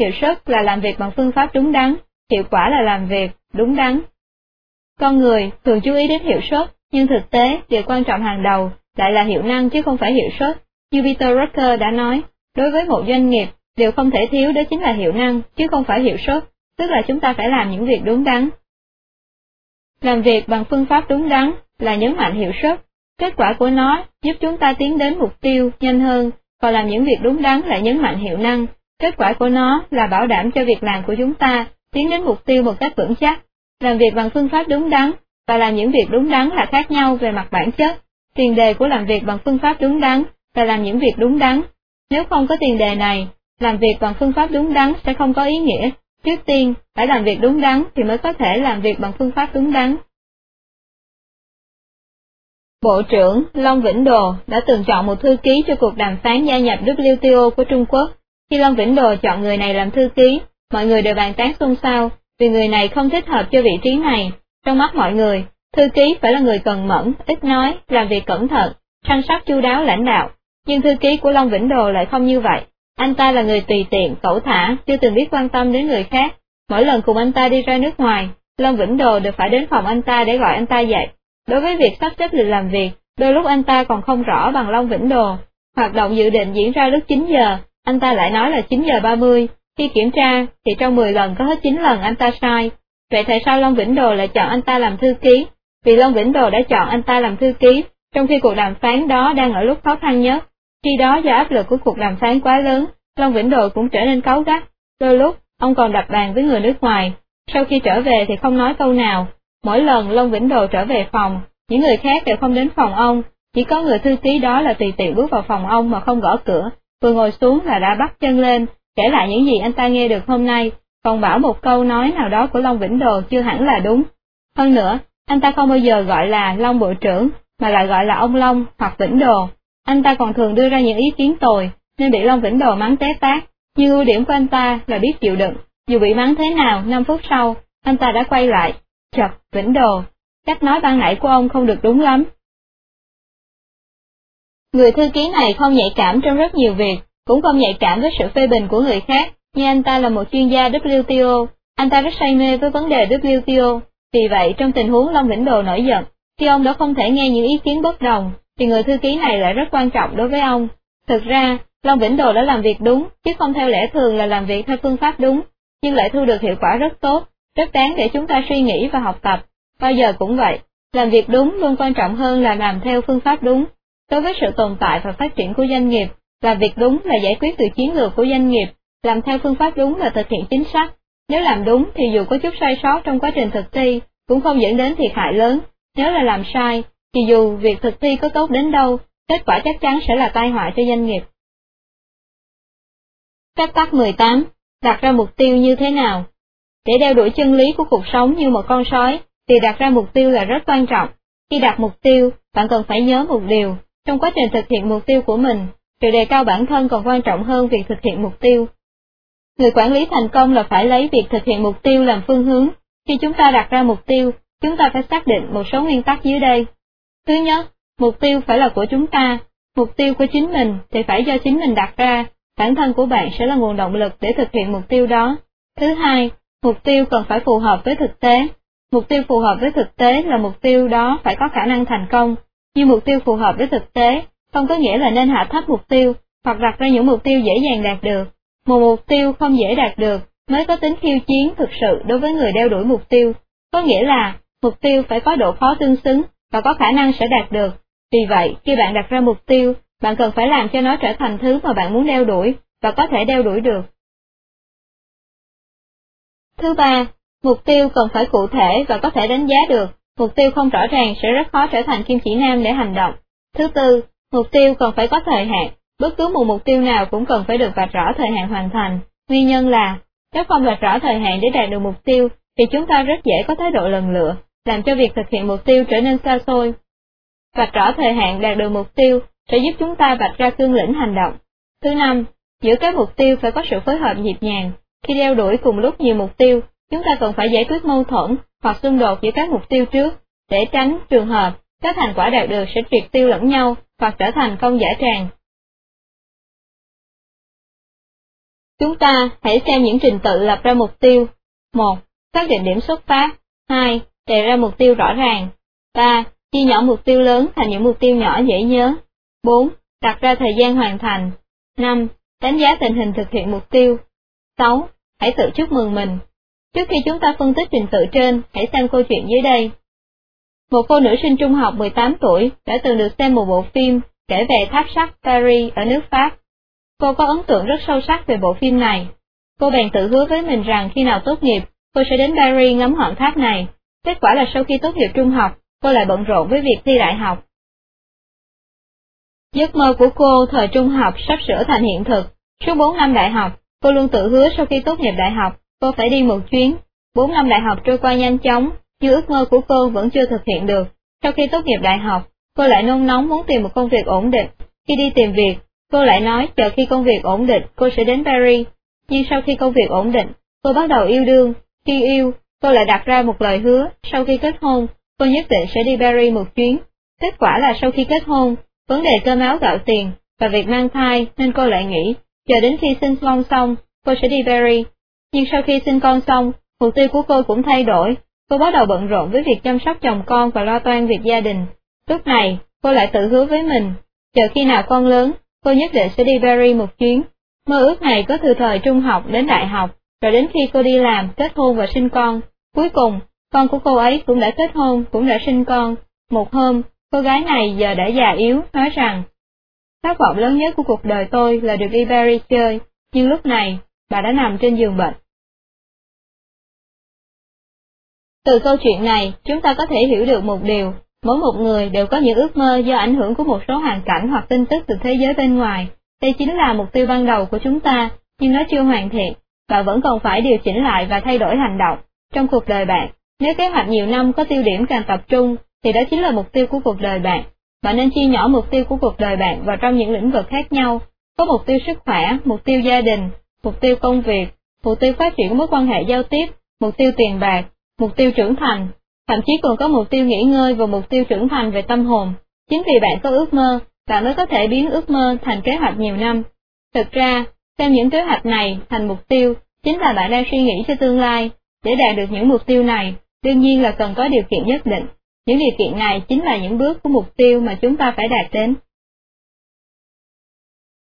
[SPEAKER 1] hiệu suất là làm việc bằng phương pháp đúng đắn, hiệu quả là làm việc đúng đắn. Con người thường chú ý đến hiệu suất, nhưng thực tế điều quan trọng hàng đầu lại là hiệu năng chứ không phải hiệu suất. Như Peter Drucker đã nói, đối với một doanh nghiệp, điều không thể thiếu đó chính là hiệu năng, chứ không phải hiệu suất, tức là chúng ta phải làm những việc đúng đắn. Làm việc bằng phương pháp đúng đắn là nhấn mạnh hiệu suất, kết quả của nó giúp chúng ta tiến đến mục tiêu nhanh hơn, còn làm những việc đúng đắn lại nhấn mạnh hiệu năng, kết quả của nó là bảo đảm cho việc làm của chúng ta tiến đến mục tiêu một cách vững chắc. Làm việc bằng phương pháp đúng đắn và làm những việc đúng đắn là khác nhau về mặt bản chất. Tiền đề của làm việc bằng phương pháp đúng đắn là làm những việc đúng đắn. Nếu không có tiền đề này, làm việc bằng phương pháp đúng đắn sẽ không có ý nghĩa. Trước tiên, phải làm việc đúng đắn thì mới có thể làm việc bằng phương pháp đúng đắn. Bộ trưởng Long Vĩnh Đồ đã từng chọn một thư ký cho cuộc đàm phán gia nhập WTO của Trung Quốc. Khi Long Vĩnh Đồ chọn người này làm thư ký, mọi người đều bàn tán xôn xao, vì người này không thích hợp cho vị trí này. Trong mắt mọi người, thư ký phải là người cần mẫn, ít nói, làm việc cẩn thận, săn sóc chu đáo lãnh đạo. Nhưng thư ký của Long Vĩnh Đồ lại không như vậy. Anh ta là người tùy tiện, cẩu thả, chưa từng biết quan tâm đến người khác. Mỗi lần cùng anh ta đi ra nước ngoài, Long Vĩnh Đồ đều phải đến phòng anh ta để gọi anh ta dậy. Đối với việc sắp xếp lịch làm việc, đôi lúc anh ta còn không rõ bằng Long Vĩnh Đồ. Hoạt động dự định diễn ra lúc 9 giờ, anh ta lại nói là 9 giờ 30. Khi kiểm tra, thì trong 10 lần có hết 9 lần anh ta sai. Vậy tại sao Long Vĩnh Đồ lại chọn anh ta làm thư ký? Vì Long Vĩnh Đồ đã chọn anh ta làm thư ký, trong khi cuộc đàm phán đó đang ở lúc khó khăn nhất. Khi đó do áp lực của cuộc đàm phán quá lớn, Long Vĩnh Đồ cũng trở nên cáu gắt. Đôi lúc, ông còn đập bàn với người nước ngoài. Sau khi trở về thì không nói câu nào. Mỗi lần Long Vĩnh Đồ trở về phòng, những người khác đều không đến phòng ông, chỉ có người thư ký đó là tùy tiện bước vào phòng ông mà không gõ cửa, vừa ngồi xuống là đã bắt chân lên, kể lại những gì anh ta nghe được hôm nay, còn bảo một câu nói nào đó của Long Vĩnh Đồ chưa hẳn là đúng. Hơn nữa, anh ta không bao giờ gọi là Long Bộ trưởng, mà lại gọi là ông Long hoặc Vĩnh Đồ. Anh ta còn thường đưa ra những ý kiến tồi, nên bị Long Vĩnh Đồ mắng té tát. Nhưng ưu điểm của anh ta là biết chịu đựng, dù bị mắng thế nào, 5 phút sau, anh ta đã quay lại, chật, Vĩnh Đồ, cách nói ban nãy của ông không được đúng lắm. Người thư ký này không nhạy cảm trong rất nhiều việc, cũng không nhạy cảm với sự phê bình của người khác, nhưng anh ta là một chuyên gia WTO, anh ta rất say mê với vấn đề WTO, vì vậy trong tình huống Long Vĩnh Đồ nổi giận, khi ông đã không thể nghe những ý kiến bất đồng, thì người thư ký này lại rất quan trọng đối với ông. Thực ra, Long Vĩnh Đồ đã làm việc đúng, chứ không theo lẽ thường là làm việc theo phương pháp đúng, nhưng lại thu được hiệu quả rất tốt, rất đáng để chúng ta suy nghĩ và học tập. Bao giờ cũng vậy, làm việc đúng luôn quan trọng hơn là làm theo phương pháp đúng. Đối với sự tồn tại và phát triển của doanh nghiệp, làm việc đúng là giải quyết từ chiến lược của doanh nghiệp, làm theo phương pháp đúng là thực hiện chính sách. Nếu làm đúng thì dù có chút sai sót trong quá trình thực thi, cũng không dẫn đến thiệt hại lớn. Nếu là làm sai, thì dù việc thực thi có tốt đến đâu, kết quả chắc chắn sẽ là tai họa cho doanh nghiệp. Phép tắc 18. Đặt ra mục tiêu như thế nào? Để đeo đuổi chân lý của cuộc sống như một con sói, thì đặt ra mục tiêu là rất quan trọng. Khi đặt mục tiêu, bạn cần phải nhớ một điều, trong quá trình thực hiện mục tiêu của mình, sự đề cao bản thân còn quan trọng hơn việc thực hiện mục tiêu. Người quản lý thành công là phải lấy việc thực hiện mục tiêu làm phương hướng. Khi chúng ta đặt ra mục tiêu, chúng ta phải xác định một số nguyên tắc dưới đây. Thứ nhất, mục tiêu phải là của chúng ta, mục tiêu của chính mình thì phải do chính mình đặt ra, bản thân của bạn sẽ là nguồn động lực để thực hiện mục tiêu đó. Thứ hai, mục tiêu cần phải phù hợp với thực tế. Mục tiêu phù hợp với thực tế là mục tiêu đó phải có khả năng thành công, nhưng mục tiêu phù hợp với thực tế không có nghĩa là nên hạ thấp mục tiêu, hoặc đặt ra những mục tiêu dễ dàng đạt được. Một mục tiêu không dễ đạt được mới có tính khiêu chiến thực sự đối với người đeo đuổi mục tiêu, có nghĩa là mục tiêu phải có độ khó tương xứng và có khả năng sẽ đạt được. Vì vậy, khi bạn đặt ra mục tiêu, bạn cần phải làm cho nó trở thành thứ mà bạn muốn đeo đuổi và có thể đeo đuổi được. Thứ ba, mục tiêu cần phải cụ thể và có thể đánh giá được, mục tiêu không rõ ràng sẽ rất khó trở thành kim chỉ nam để hành động. Thứ tư, mục tiêu cần phải có thời hạn, bất cứ một mục tiêu nào cũng cần phải được vạch rõ thời hạn hoàn thành. Nguyên nhân là, nếu không vạch rõ thời hạn để đạt được mục tiêu, thì chúng ta rất dễ có thái độ lần lựa, làm cho việc thực hiện mục tiêu trở nên xa xôi. Vạch rõ thời hạn đạt được mục tiêu sẽ giúp chúng ta vạch ra cương lĩnh hành động. Thứ năm, giữa các mục tiêu phải có sự phối hợp nhịp nhàng. Khi đeo đuổi cùng lúc nhiều mục tiêu, chúng ta cần phải giải quyết mâu thuẫn hoặc xung đột giữa các mục tiêu trước, để tránh trường hợp các thành quả đạt được sẽ triệt tiêu lẫn nhau hoặc trở thành công giải tràn. Chúng ta hãy xem những trình tự lập ra mục tiêu. 1. Xác định điểm xuất phát. 2. Đề ra mục tiêu rõ ràng. 3. Chia nhỏ mục tiêu lớn thành những mục tiêu nhỏ dễ nhớ. 4. Đặt ra thời gian hoàn thành. 5. Đánh giá tình hình thực hiện mục tiêu. 6. Hãy tự chúc mừng mình. Trước khi chúng ta phân tích trình tự trên, hãy xem câu chuyện dưới đây. Một cô nữ sinh trung học 18 tuổi đã từng được xem một bộ phim kể về tháp sắt Paris ở nước Pháp. Cô có ấn tượng rất sâu sắc về bộ phim này. Cô bèn tự hứa với mình rằng khi nào tốt nghiệp, cô sẽ đến Paris ngắm ngọn tháp này. Kết quả là sau khi tốt nghiệp trung học, cô lại bận rộn với việc thi đại học. Giấc mơ của cô thời trung học sắp sửa thành hiện thực. Suốt 4 năm đại học, cô luôn tự hứa sau khi tốt nghiệp đại học, cô phải đi một chuyến. 4 năm đại học trôi qua nhanh chóng, nhưng ước mơ của cô vẫn chưa thực hiện được. Sau khi tốt nghiệp đại học, cô lại nôn nóng muốn tìm một công việc ổn định. Khi đi tìm việc, cô lại nói chờ khi công việc ổn định cô sẽ đến Paris. Nhưng sau khi công việc ổn định, cô bắt đầu yêu đương. Khi yêu, cô lại đặt ra một lời hứa, sau khi kết hôn, cô nhất định sẽ đi Paris một chuyến. Kết quả là sau khi kết hôn, vấn đề cơm áo gạo tiền và việc mang thai nên cô lại nghĩ, chờ đến khi sinh con xong, cô sẽ đi Paris. Nhưng sau khi sinh con xong, mục tiêu của cô cũng thay đổi, cô bắt đầu bận rộn với việc chăm sóc chồng con và lo toan việc gia đình. Lúc này, cô lại tự hứa với mình, chờ khi nào con lớn, cô nhất định sẽ đi Paris một chuyến. Mơ ước này có từ thời trung học đến đại học, rồi đến khi cô đi làm, kết hôn và sinh con. Cuối cùng, con của cô ấy cũng đã kết hôn, cũng đã sinh con. Một hôm, cô gái này giờ đã già yếu, nói rằng, khát vọng lớn nhất của cuộc đời tôi là được đi Paris chơi, nhưng lúc này, bà đã nằm trên giường bệnh. Từ câu chuyện này, chúng ta có thể hiểu được một điều, mỗi một người đều có những ước mơ do ảnh hưởng của một số hoàn cảnh hoặc tin tức từ thế giới bên ngoài. Đây chính là mục tiêu ban đầu của chúng ta, nhưng nó chưa hoàn thiện, và vẫn còn phải điều chỉnh lại và thay đổi hành động. Trong cuộc đời bạn, nếu kế hoạch nhiều năm có tiêu điểm càng tập trung, thì đó chính là mục tiêu của cuộc đời bạn. Bạn nên chia nhỏ mục tiêu của cuộc đời bạn vào trong những lĩnh vực khác nhau, có mục tiêu sức khỏe, mục tiêu gia đình, mục tiêu công việc, mục tiêu phát triển mối quan hệ giao tiếp, mục tiêu tiền bạc, mục tiêu trưởng thành, thậm chí còn có mục tiêu nghỉ ngơi và mục tiêu trưởng thành về tâm hồn. Chính vì bạn có ước mơ, bạn mới có thể biến ước mơ thành kế hoạch nhiều năm. Thực ra, xem những kế hoạch này thành mục tiêu, chính là bạn đang suy nghĩ cho tương lai. Để đạt được những mục tiêu này, đương nhiên là cần có điều kiện nhất định. Những điều kiện này chính là những bước của mục tiêu mà chúng ta phải đạt đến.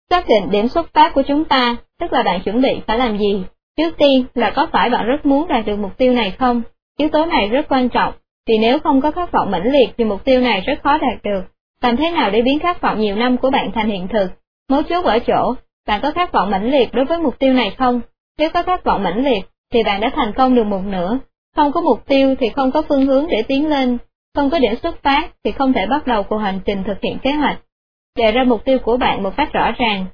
[SPEAKER 1] Xác định điểm xuất phát của chúng ta, tức là bạn chuẩn bị phải làm gì. Trước tiên là có phải bạn rất muốn đạt được mục tiêu này không? Yếu tố này rất quan trọng, vì nếu không có khát vọng mãnh liệt thì mục tiêu này rất khó đạt được. Làm thế nào để biến khát vọng nhiều năm của bạn thành hiện thực? Mấu chốt ở chỗ, bạn có khát vọng mãnh liệt đối với mục tiêu này không? Nếu có khát vọng mãnh liệt, thì bạn đã thành công được một nửa. Không có mục tiêu thì không có phương hướng để tiến lên, không có điểm xuất phát thì không thể bắt đầu cuộc hành trình thực hiện kế hoạch. Đề ra mục tiêu của bạn một cách rõ ràng.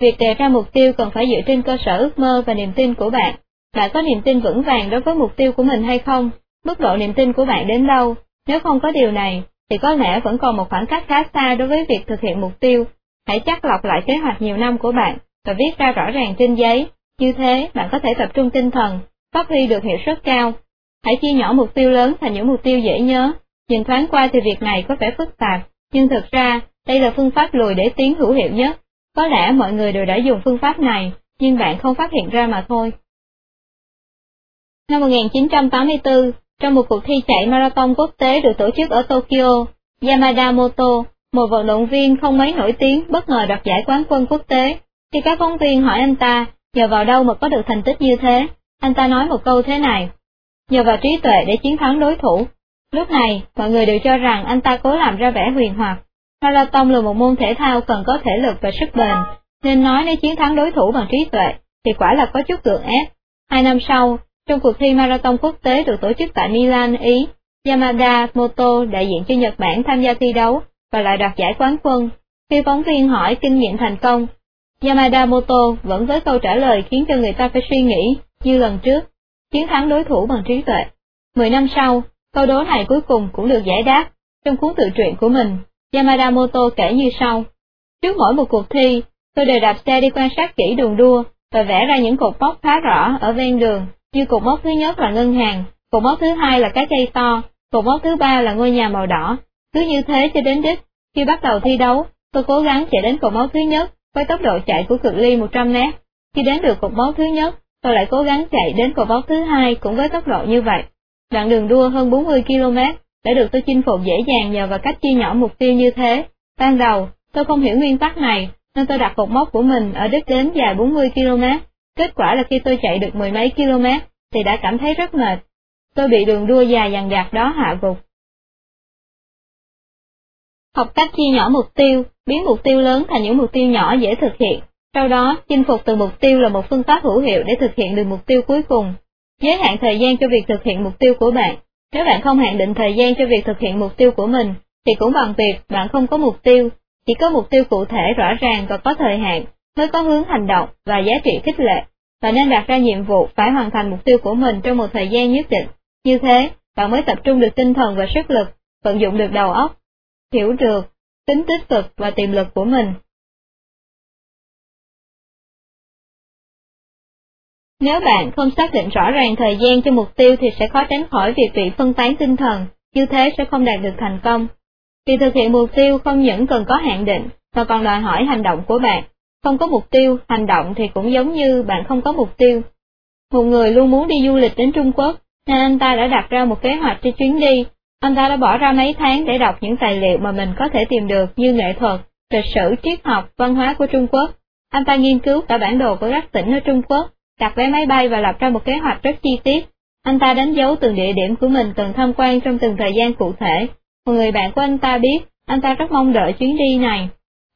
[SPEAKER 1] Việc đề ra mục tiêu cần phải dựa trên cơ sở ước mơ và niềm tin của bạn. Bạn có niềm tin vững vàng đối với mục tiêu của mình hay không? Mức độ niềm tin của bạn đến đâu? Nếu không có điều này, thì có lẽ vẫn còn một khoảng cách khá xa đối với việc thực hiện mục tiêu. Hãy chắc lọc lại kế hoạch nhiều năm của bạn và viết ra rõ ràng trên giấy. Như thế, bạn có thể tập trung tinh thần, phát huy được hiệu suất cao. Hãy chia nhỏ mục tiêu lớn thành những mục tiêu dễ nhớ. Nhìn thoáng qua thì việc này có vẻ phức tạp, nhưng thực ra, đây là phương pháp lùi để tiến hữu hiệu nhất. Có lẽ mọi người đều đã dùng phương pháp này, nhưng bạn không phát hiện ra mà thôi. Năm 1984, trong một cuộc thi chạy marathon quốc tế được tổ chức ở Tokyo, Yamada Moto, một vận động viên không mấy nổi tiếng bất ngờ đoạt giải quán quân quốc tế. Khi các phóng viên hỏi anh ta, nhờ vào đâu mà có được thành tích như thế, anh ta nói một câu thế này, nhờ vào trí tuệ để chiến thắng đối thủ. Lúc này, mọi người đều cho rằng anh ta cố làm ra vẻ huyền hoặc. Marathon là một môn thể thao cần có thể lực và sức bền, nên nói nếu chiến thắng đối thủ bằng trí tuệ, thì quả là có chút gượng ép. Hai năm sau, trong cuộc thi marathon quốc tế được tổ chức tại Milan, Ý, Yamada Moto đại diện cho Nhật Bản tham gia thi đấu và lại đoạt giải quán quân. Khi phóng viên hỏi kinh nghiệm thành công, Yamada Moto vẫn với câu trả lời khiến cho người ta phải suy nghĩ như lần trước, chiến thắng đối thủ bằng trí tuệ. Mười năm sau, câu đố này cuối cùng cũng được giải đáp. Trong cuốn tự truyện của mình, Yamada Moto kể như sau. Trước mỗi một cuộc thi, tôi đều đạp xe đi quan sát kỹ đường đua và vẽ ra những cột mốc khá rõ ở ven đường như cột mốc thứ nhất là ngân hàng, cột mốc thứ hai là cái cây to, cột mốc thứ ba là ngôi nhà màu đỏ. Cứ như thế cho đến đích, Khi bắt đầu thi đấu, tôi cố gắng chạy đến cột mốc thứ nhất với tốc độ chạy của cự ly 100 mét. Khi đến được cột mốc thứ nhất, tôi lại cố gắng chạy đến cột mốc thứ hai cũng với tốc độ như vậy. Đoạn đường đua hơn 40 km đã được tôi chinh phục dễ dàng nhờ vào cách chia nhỏ mục tiêu như thế. Ban đầu, tôi không hiểu nguyên tắc này, nên tôi đặt cột mốc của mình ở đích đến dài 40 km. Kết quả là khi tôi chạy được mười mấy km, thì đã cảm thấy rất mệt. Tôi bị đường đua dài dằng dặc đó hạ gục. Học cách chia nhỏ mục tiêu, biến mục tiêu lớn thành những mục tiêu nhỏ dễ thực hiện. Sau đó, chinh phục từ mục tiêu là một phương pháp hữu hiệu để thực hiện được mục tiêu cuối cùng. Giới hạn thời gian cho việc thực hiện mục tiêu của bạn. Nếu bạn không hạn định thời gian cho việc thực hiện mục tiêu của mình, thì cũng bằng việc bạn không có mục tiêu, chỉ có mục tiêu cụ thể rõ ràng và có thời hạn, mới có hướng hành động và giá trị khích lệ, và nên đặt ra nhiệm vụ phải hoàn thành mục tiêu của mình trong một thời gian nhất định. Như thế, bạn mới tập trung được tinh thần và sức lực, vận dụng được đầu óc, hiểu được tính tích cực và tiềm lực của mình. Nếu bạn không xác định rõ ràng thời gian cho mục tiêu thì sẽ khó tránh khỏi việc bị phân tán tinh thần, như thế sẽ không đạt được thành công. Vì thực hiện mục tiêu không những cần có hạn định, mà còn đòi hỏi hành động của bạn. Không có mục tiêu, hành động thì cũng giống như bạn không có mục tiêu. Một người luôn muốn đi du lịch đến Trung Quốc, nên anh ta đã đặt ra một kế hoạch cho chuyến đi. Anh ta đã bỏ ra mấy tháng để đọc những tài liệu mà mình có thể tìm được như nghệ thuật, lịch sử, triết học, văn hóa của Trung Quốc. Anh ta nghiên cứu cả bản đồ của các tỉnh ở Trung Quốc, đặt vé máy bay và lập ra một kế hoạch rất chi tiết. Anh ta đánh dấu từng địa điểm của mình cần tham quan trong từng thời gian cụ thể. Một người bạn của anh ta biết, anh ta rất mong đợi chuyến đi này.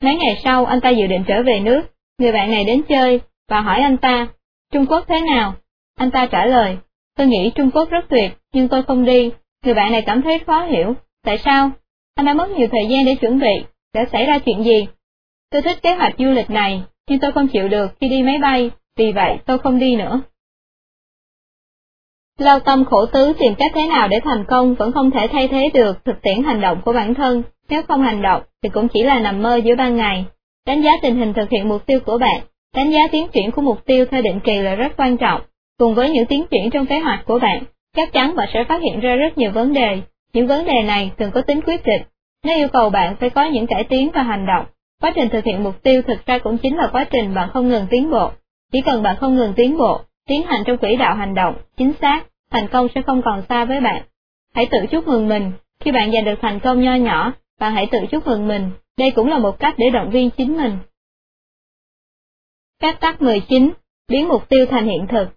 [SPEAKER 1] Mấy ngày sau, anh ta dự định trở về nước. Người bạn này đến chơi, và hỏi anh ta, Trung Quốc thế nào? Anh ta trả lời, tôi nghĩ Trung Quốc rất tuyệt, nhưng tôi không đi. Người bạn này cảm thấy khó hiểu, tại sao? Anh đã mất nhiều thời gian để chuẩn bị, đã xảy ra chuyện gì? Tôi thích kế hoạch du lịch này, nhưng tôi không chịu được khi đi máy bay, vì vậy tôi không đi nữa. Lao tâm khổ tứ tìm cách thế nào để thành công vẫn không thể thay thế được thực tiễn hành động của bản thân, nếu không hành động thì cũng chỉ là nằm mơ giữa ban ngày. Đánh giá tình hình thực hiện mục tiêu của bạn, đánh giá tiến triển của mục tiêu theo định kỳ là rất quan trọng, cùng với những tiến triển trong kế hoạch của bạn, chắc chắn bạn sẽ phát hiện ra rất nhiều vấn đề, những vấn đề này thường có tính quyết định. Nó yêu cầu bạn phải có những cải tiến và hành động, quá trình thực hiện mục tiêu thực ra cũng chính là quá trình bạn không ngừng tiến bộ. Chỉ cần bạn không ngừng tiến bộ, tiến hành trong quỹ đạo hành động, chính xác, thành công sẽ không còn xa với bạn. Hãy tự chúc mừng mình, khi bạn giành được thành công nho nhỏ, bạn hãy tự chúc mừng mình, đây cũng là một cách để động viên chính mình. Cách tắc 19, biến mục tiêu thành hiện thực.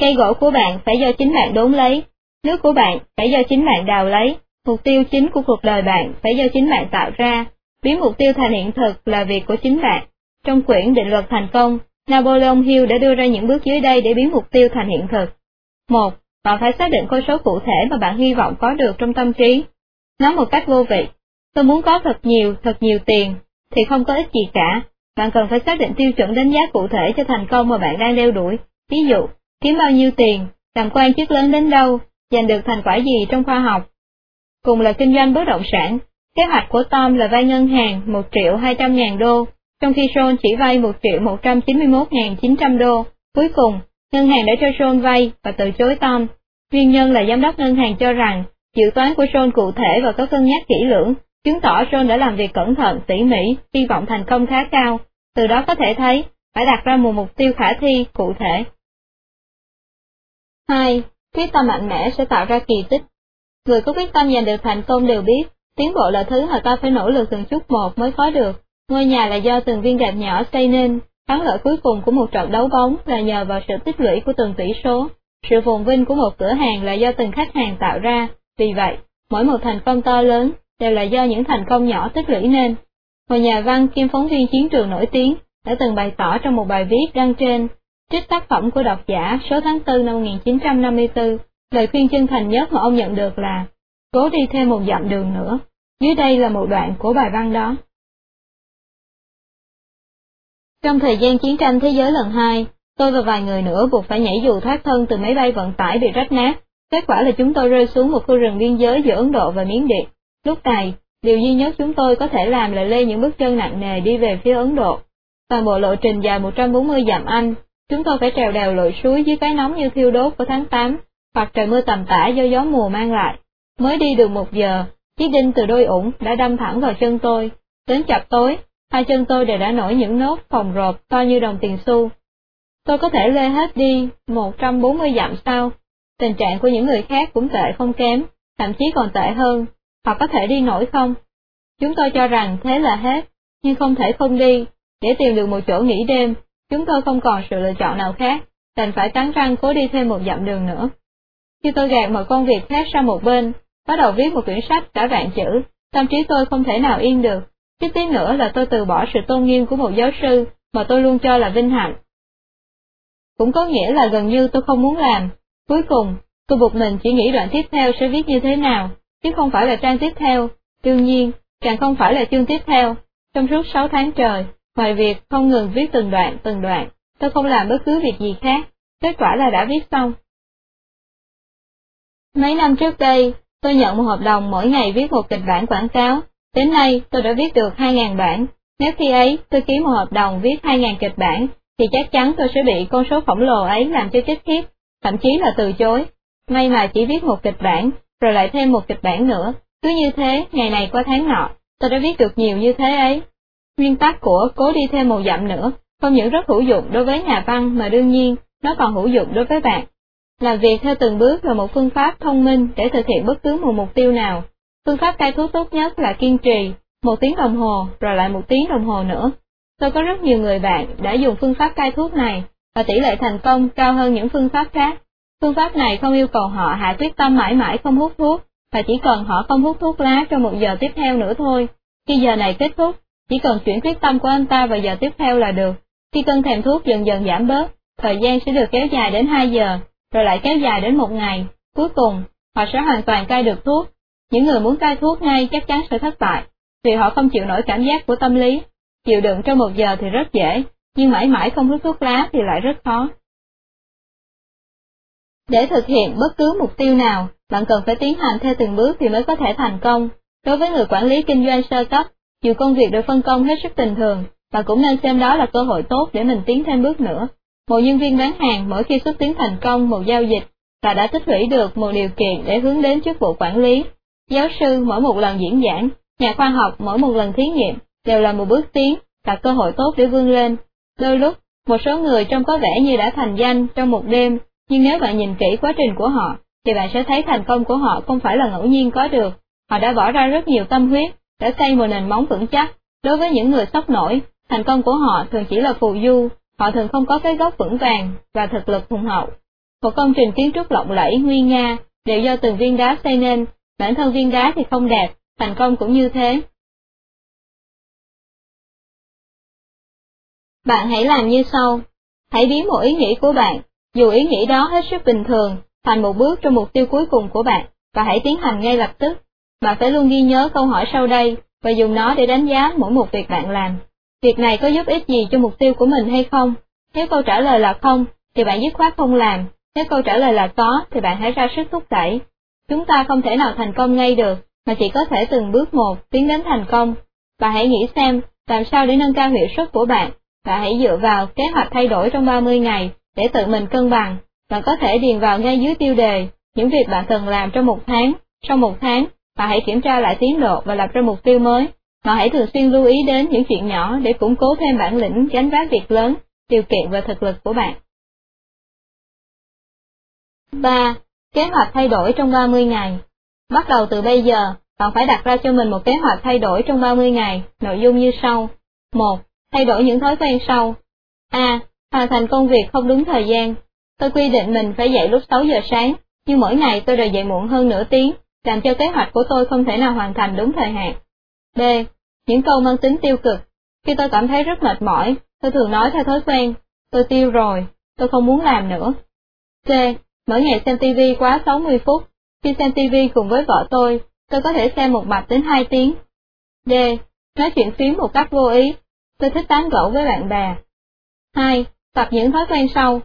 [SPEAKER 1] Cây gỗ của bạn phải do chính bạn đốn lấy, nước của bạn phải do chính bạn đào lấy, mục tiêu chính của cuộc đời bạn phải do chính bạn tạo ra, biến mục tiêu thành hiện thực là việc của chính bạn. Trong quyển định luật thành công, Napoleon Hill đã đưa ra những bước dưới đây để biến mục tiêu thành hiện thực. 1. Bạn phải xác định con số cụ thể mà bạn hy vọng có được trong tâm trí. Nói một cách vô vị, tôi muốn có thật nhiều, thật nhiều tiền, thì không có ích gì cả. Bạn cần phải xác định tiêu chuẩn đánh giá cụ thể cho thành công mà bạn đang đeo đuổi. Ví dụ, kiếm bao nhiêu tiền, làm quan chức lớn đến đâu, giành được thành quả gì trong khoa học. Cùng là kinh doanh bất động sản, kế hoạch của Tom là vay ngân hàng 1 triệu 200 ngàn đô, trong khi Sean chỉ vay 1 triệu 191.900 đô. Cuối cùng, ngân hàng đã cho Sean vay và từ chối Tom. Nguyên nhân là giám đốc ngân hàng cho rằng, dự toán của Sean cụ thể và có cân nhắc kỹ lưỡng, chứng tỏ Sean đã làm việc cẩn thận, tỉ mỉ, hy vọng thành công khá cao. Từ đó có thể thấy, phải đặt ra một mục tiêu khả thi, cụ thể. 2. Quyết tâm mạnh mẽ sẽ tạo ra kỳ tích. Người có quyết tâm giành được thành công đều biết, tiến bộ là thứ mà ta phải nỗ lực từng chút một mới có được. Ngôi nhà là do từng viên gạch nhỏ xây nên, thắng lợi cuối cùng của một trận đấu bóng là nhờ vào sự tích lũy của từng tỷ số. Sự phồn vinh của một cửa hàng là do từng khách hàng tạo ra, vì vậy, mỗi một thành công to lớn đều là do những thành công nhỏ tích lũy nên. Một nhà văn kiêm phóng viên chiến trường nổi tiếng đã từng bày tỏ trong một bài viết đăng trên, trích tác phẩm của độc giả số tháng 4 năm 1954, lời khuyên chân thành nhất mà ông nhận được là, cố đi thêm một dặm đường nữa. Dưới đây là một đoạn của bài văn đó. Trong thời gian chiến tranh thế giới lần hai, tôi và vài người nữa buộc phải nhảy dù thoát thân từ máy bay vận tải bị rách nát. Kết quả là chúng tôi rơi xuống một khu rừng biên giới giữa Ấn Độ và Miến Điện. Lúc này, điều duy nhất chúng tôi có thể làm là lê những bước chân nặng nề đi về phía Ấn Độ. Toàn bộ lộ trình dài 140 dặm Anh, chúng tôi phải trèo đèo lội suối dưới cái nóng như thiêu đốt của tháng 8, hoặc trời mưa tầm tã do gió mùa mang lại. Mới đi được một giờ, chiếc đinh từ đôi ủng đã đâm thẳng vào chân tôi, đến chập tối, hai chân tôi đều đã nổi những nốt phòng rộp to như đồng tiền xu. Tôi có thể lê hết đi 140 dặm sao? Tình trạng của những người khác cũng tệ không kém, thậm chí còn tệ hơn, họ có thể đi nổi không? Chúng tôi cho rằng thế là hết, nhưng không thể không đi, để tìm được một chỗ nghỉ đêm, chúng tôi không còn sự lựa chọn nào khác, đành phải cắn răng cố đi thêm một dặm đường nữa. Khi tôi gạt mọi công việc khác sang một bên, bắt đầu viết một quyển sách cả vạn chữ, tâm trí tôi không thể nào yên được, tiếp tí nữa là tôi từ bỏ sự tôn nghiêm của một giáo sư mà tôi luôn cho là vinh hạnh. Cũng có nghĩa là gần như tôi không muốn làm. Cuối cùng, tôi buộc mình chỉ nghĩ đoạn tiếp theo sẽ viết như thế nào, chứ không phải là trang tiếp theo. Đương nhiên, càng không phải là chương tiếp theo. Trong suốt 6 tháng trời, ngoài việc không ngừng viết từng đoạn từng đoạn, tôi không làm bất cứ việc gì khác, kết quả là đã viết xong. Mấy năm trước đây, tôi nhận một hợp đồng mỗi ngày viết một kịch bản quảng cáo, đến nay tôi đã viết được 2.000 bản, nếu khi ấy tôi ký một hợp đồng viết 2.000 kịch bản, thì chắc chắn tôi sẽ bị con số khổng lồ ấy làm cho chết khiếp, thậm chí là từ chối. May mà chỉ viết một kịch bản, rồi lại thêm một kịch bản nữa, cứ như thế, ngày này qua tháng nọ, tôi đã viết được nhiều như thế ấy. Nguyên tắc của cố đi thêm một dặm nữa, không những rất hữu dụng đối với nhà văn mà đương nhiên, nó còn hữu dụng đối với bạn. Làm việc theo từng bước là một phương pháp thông minh để thực hiện bất cứ một mục tiêu nào. Phương pháp cai thuốc tốt nhất là kiên trì, một tiếng đồng hồ, rồi lại một tiếng đồng hồ nữa. Tôi có rất nhiều người bạn đã dùng phương pháp cai thuốc này, và tỷ lệ thành công cao hơn những phương pháp khác. Phương pháp này không yêu cầu họ hạ quyết tâm mãi mãi không hút thuốc, và chỉ cần họ không hút thuốc lá trong một giờ tiếp theo nữa thôi. Khi giờ này kết thúc, chỉ cần chuyển quyết tâm của anh ta vào giờ tiếp theo là được. Khi cơn thèm thuốc dần dần giảm bớt, thời gian sẽ được kéo dài đến 2 giờ, rồi lại kéo dài đến một ngày. Cuối cùng, họ sẽ hoàn toàn cai được thuốc. Những người muốn cai thuốc ngay chắc chắn sẽ thất bại, vì họ không chịu nổi cảm giác của tâm lý. Chịu đựng trong một giờ thì rất dễ, nhưng mãi mãi không hút thuốc lá thì lại rất khó. Để thực hiện bất cứ mục tiêu nào, bạn cần phải tiến hành theo từng bước thì mới có thể thành công. Đối với người quản lý kinh doanh sơ cấp, dù công việc được phân công hết sức bình thường, bạn cũng nên xem đó là cơ hội tốt để mình tiến thêm bước nữa. Một nhân viên bán hàng mỗi khi xuất tiến thành công một giao dịch là đã tích lũy được một điều kiện để hướng đến chức vụ quản lý. Giáo sư mỗi một lần diễn giảng, nhà khoa học mỗi một lần thí nghiệm đều là một bước tiến, là cơ hội tốt để vươn lên. Đôi lúc, một số người trông có vẻ như đã thành danh trong một đêm, nhưng nếu bạn nhìn kỹ quá trình của họ, thì bạn sẽ thấy thành công của họ không phải là ngẫu nhiên có được. Họ đã bỏ ra rất nhiều tâm huyết, đã xây một nền móng vững chắc. Đối với những người sốc nổi, thành công của họ thường chỉ là phù du, họ thường không có cái gốc vững vàng và thực lực hùng hậu. Một công trình kiến trúc lộng lẫy nguy nga đều do từng viên đá xây nên, bản thân viên đá thì không đẹp, thành công cũng như thế. Bạn hãy làm như sau. Hãy biến một ý nghĩ của bạn, dù ý nghĩ đó hết sức bình thường, thành một bước trong mục tiêu cuối cùng của bạn, và hãy tiến hành ngay lập tức. Bạn phải luôn ghi nhớ câu hỏi sau đây, và dùng nó để đánh giá mỗi một việc bạn làm. Việc này có giúp ích gì cho mục tiêu của mình hay không? Nếu câu trả lời là không, thì bạn dứt khoát không làm. Nếu câu trả lời là có, thì bạn hãy ra sức thúc đẩy. Chúng ta không thể nào thành công ngay được, mà chỉ có thể từng bước một tiến đến thành công. Bạn hãy nghĩ xem, làm sao để nâng cao hiệu suất của bạn, và hãy dựa vào kế hoạch thay đổi trong 30 ngày để tự mình cân bằng. Bạn có thể điền vào ngay dưới tiêu đề những việc bạn cần làm trong một tháng. Sau một tháng, và hãy kiểm tra lại tiến độ và lập ra mục tiêu mới. Mà hãy thường xuyên lưu ý đến những chuyện nhỏ để củng cố thêm bản lĩnh gánh vác việc lớn, điều kiện và thực lực của bạn. 3. Kế hoạch thay đổi trong 30 ngày Bắt đầu từ bây giờ, bạn phải đặt ra cho mình một kế hoạch thay đổi trong 30 ngày, nội dung như sau. 1. Thay đổi những thói quen sau. A. Hoàn thành công việc không đúng thời gian. Tôi quy định mình phải dậy lúc 6 giờ sáng, nhưng mỗi ngày tôi đều dậy muộn hơn nửa tiếng, làm cho kế hoạch của tôi không thể nào hoàn thành đúng thời hạn. B. Những câu mang tính tiêu cực. Khi tôi cảm thấy rất mệt mỏi, tôi thường nói theo thói quen, tôi tiêu rồi, tôi không muốn làm nữa. C. Mỗi ngày xem TV quá 60 phút. Khi xem TV cùng với vợ tôi, tôi có thể xem một mạch đến 2 tiếng. D. Nói chuyện phím một cách vô ý. Tôi thích tán gẫu với bạn bè. 2. Tập những thói quen sau.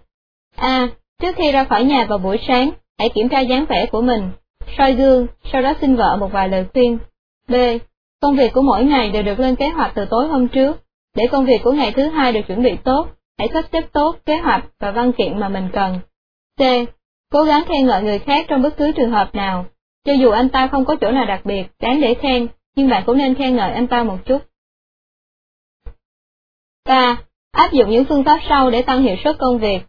[SPEAKER 1] A. Trước khi ra khỏi nhà vào buổi sáng, hãy kiểm tra dáng vẻ của mình, soi gương, sau đó xin vợ một vài lời khuyên. B. Công việc của mỗi ngày đều được lên kế hoạch từ tối hôm trước, để công việc của ngày thứ hai được chuẩn bị tốt, hãy sắp xếp tốt kế hoạch và văn kiện mà mình cần. C. Cố gắng khen ngợi người khác trong bất cứ trường hợp nào. Cho dù anh ta không có chỗ nào đặc biệt, đáng để khen, nhưng bạn cũng nên khen ngợi anh ta một chút. 3. Áp dụng những phương pháp sau để tăng hiệu suất công việc.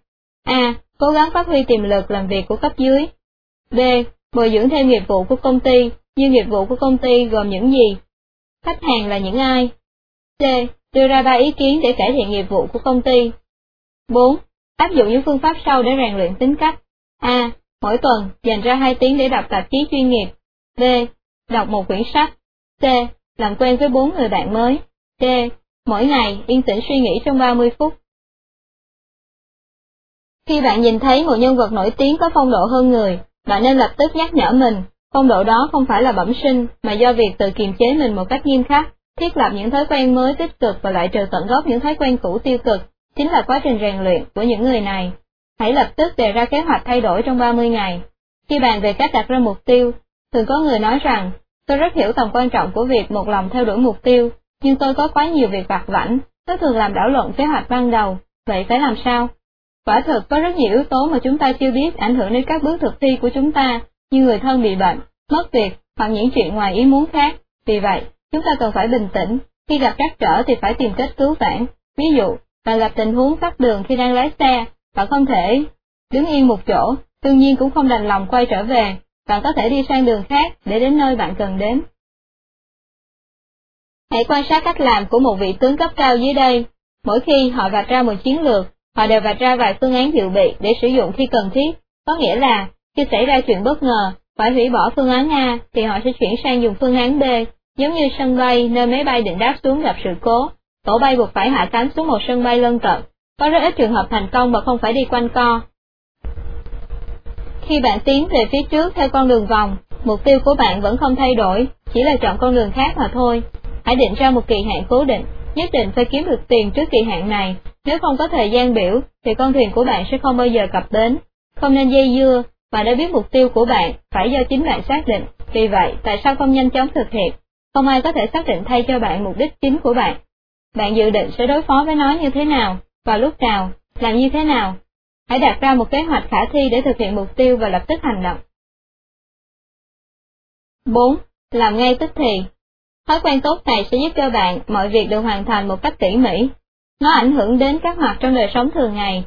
[SPEAKER 1] A. Cố gắng phát huy tiềm lực làm việc của cấp dưới. B. Bồi dưỡng thêm nghiệp vụ của công ty, như nghiệp vụ của công ty gồm những gì? Khách hàng là những ai? C. Đưa ra ba ý kiến để cải thiện nghiệp vụ của công ty. 4. Áp dụng những phương pháp sau để rèn luyện tính cách. A. Mỗi tuần, dành ra 2 tiếng để đọc tạp chí chuyên nghiệp. B. Đọc một quyển sách. C. Làm quen với 4 người bạn mới. D. Mỗi ngày, yên tĩnh suy nghĩ trong 30 phút. Khi bạn nhìn thấy một nhân vật nổi tiếng có phong độ hơn người, bạn nên lập tức nhắc nhở mình, phong độ đó không phải là bẩm sinh, mà do việc tự kiềm chế mình một cách nghiêm khắc, thiết lập những thói quen mới tích cực và loại trừ tận gốc những thói quen cũ tiêu cực, chính là quá trình rèn luyện của những người này. Hãy lập tức đề ra kế hoạch thay đổi trong 30 ngày. Khi bàn về cách đặt ra mục tiêu, thường có người nói rằng, tôi rất hiểu tầm quan trọng của việc một lòng theo đuổi mục tiêu, nhưng tôi có quá nhiều việc vặt vảnh, nó thường làm đảo lộn kế hoạch ban đầu, vậy phải làm sao? Quả thực có rất nhiều yếu tố mà chúng ta chưa biết ảnh hưởng đến các bước thực thi của chúng ta, như người thân bị bệnh, mất việc, hoặc những chuyện ngoài ý muốn khác. Vì vậy, chúng ta cần phải bình tĩnh, khi gặp trắc trở thì phải tìm cách cứu vãn. Ví dụ, bạn gặp tình huống tắt đường khi đang lái xe, bạn không thể đứng yên một chỗ, đương nhiên cũng không đành lòng quay trở về, bạn có thể đi sang đường khác để đến nơi bạn cần đến. Hãy quan sát cách làm của một vị tướng cấp cao dưới đây. Mỗi khi họ vạch ra một chiến lược, họ đều vạch ra vài phương án dự bị để sử dụng khi cần thiết. Có nghĩa là, khi xảy ra chuyện bất ngờ, phải hủy bỏ phương án A, thì họ sẽ chuyển sang dùng phương án B, giống như sân bay nơi máy bay định đáp xuống gặp sự cố, tổ bay buộc phải hạ cánh xuống một sân bay lân cận. Có rất ít trường hợp thành công mà không phải đi quanh co. Khi bạn tiến về phía trước theo con đường vòng, mục tiêu của bạn vẫn không thay đổi, chỉ là chọn con đường khác mà thôi. Hãy định ra một kỳ hạn cố định, nhất định phải kiếm được tiền trước kỳ hạn này, nếu không có thời gian biểu, thì con thuyền của bạn sẽ không bao giờ cập bến. Không nên dây dưa, mà đã biết mục tiêu của bạn, phải do chính bạn xác định, vì vậy tại sao không nhanh chóng thực hiện? Không ai có thể xác định thay cho bạn mục đích chính của bạn. Bạn dự định sẽ đối phó với nó như thế nào, vào lúc nào, làm như thế nào. Hãy đặt ra một kế hoạch khả thi để thực hiện mục tiêu và lập tức hành động. 4. Làm ngay tức thì. Thói quen tốt này sẽ giúp cho bạn mọi việc được hoàn thành một cách tỉ mỉ. Nó ảnh hưởng đến các mặt trong đời sống thường ngày.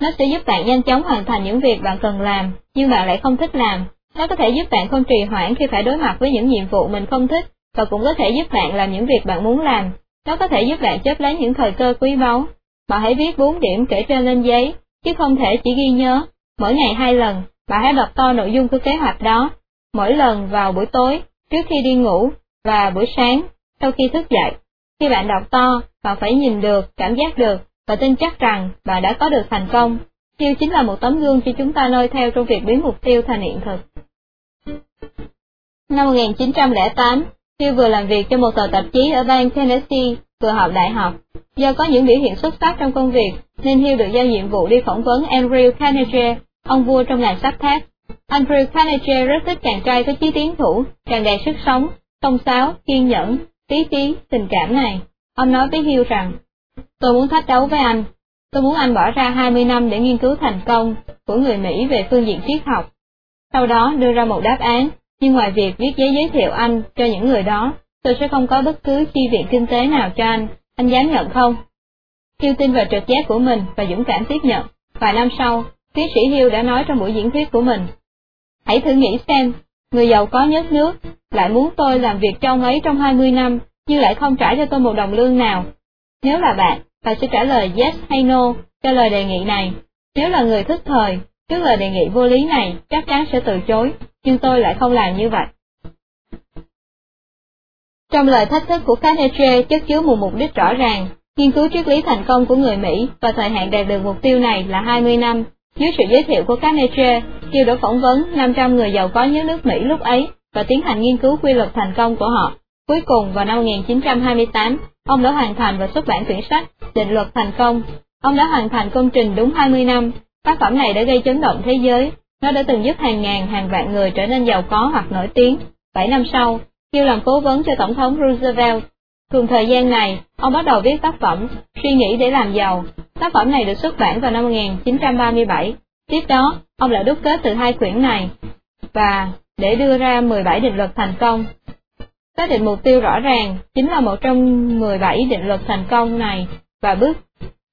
[SPEAKER 1] Nó sẽ giúp bạn nhanh chóng hoàn thành những việc bạn cần làm, nhưng bạn lại không thích làm. Nó có thể giúp bạn không trì hoãn khi phải đối mặt với những nhiệm vụ mình không thích, và cũng có thể giúp bạn làm những việc bạn muốn làm. Nó có thể giúp bạn chớp lấy những thời cơ quý báu. Bạn hãy viết 4 điểm kể trên lên giấy, chứ không thể chỉ ghi nhớ. Mỗi ngày hai lần, bạn hãy đọc to nội dung của kế hoạch đó. Mỗi lần vào buổi tối, trước khi đi ngủ, và buổi sáng, sau khi thức dậy. Khi bạn đọc to, bạn phải nhìn được, cảm giác được, và tin chắc rằng bạn đã có được thành công. Siêu chính là một tấm gương cho chúng ta noi theo trong việc biến mục tiêu thành hiện thực. Năm 1908, Siêu vừa làm việc cho một tờ tạp chí ở bang Tennessee, vừa học đại học. Do có những biểu hiện xuất sắc trong công việc, nên Hill được giao nhiệm vụ đi phỏng vấn Andrew Carnegie, ông vua trong ngành sắp thép. Andrew Carnegie rất thích chàng trai có chí tiến thủ, tràn đầy sức sống, thông sáo, kiên nhẫn, tí tí, tình cảm này. Ông nói với Hill rằng, tôi muốn thách đấu với anh, tôi muốn anh bỏ ra 20 năm để nghiên cứu thành công của người Mỹ về phương diện triết học. Sau đó đưa ra một đáp án, nhưng ngoài việc viết giấy giới thiệu anh cho những người đó, tôi sẽ không có bất cứ chi viện kinh tế nào cho anh, anh dám nhận không? Hill tin vào trực giác của mình và dũng cảm tiếp nhận. Vài năm sau, tiến sĩ Hill đã nói trong buổi diễn thuyết của mình. Hãy thử nghĩ xem, người giàu có nhất nước, lại muốn tôi làm việc cho ông ấy trong 20 năm, nhưng lại không trả cho tôi một đồng lương nào. Nếu là bạn, bạn sẽ trả lời yes hay no cho lời đề nghị này. Nếu là người thức thời, trước lời đề nghị vô lý này chắc chắn sẽ từ chối, nhưng tôi lại không làm như vậy. Trong lời thách thức của Carnegie chất chứa một mục đích rõ ràng, nghiên cứu triết lý thành công của người Mỹ và thời hạn đạt được mục tiêu này là 20 năm. Dưới sự giới thiệu của Carnegie, Kiều đã phỏng vấn 500 người giàu có nhất nước Mỹ lúc ấy và tiến hành nghiên cứu quy luật thành công của họ. Cuối cùng vào năm 1928, ông đã hoàn thành và xuất bản quyển sách Định luật thành công. Ông đã hoàn thành công trình đúng 20 năm. Tác phẩm này đã gây chấn động thế giới. Nó đã từng giúp hàng ngàn hàng vạn người trở nên giàu có hoặc nổi tiếng. 7 năm sau, Hill làm cố vấn cho Tổng thống Roosevelt. Cùng thời gian này, ông bắt đầu viết tác phẩm Suy nghĩ để làm giàu. Tác phẩm này được xuất bản vào năm 1937. Tiếp đó, ông lại đúc kết từ hai quyển này và để đưa ra 17 định luật thành công. Xác định mục tiêu rõ ràng chính là một trong 17 định luật thành công này và bước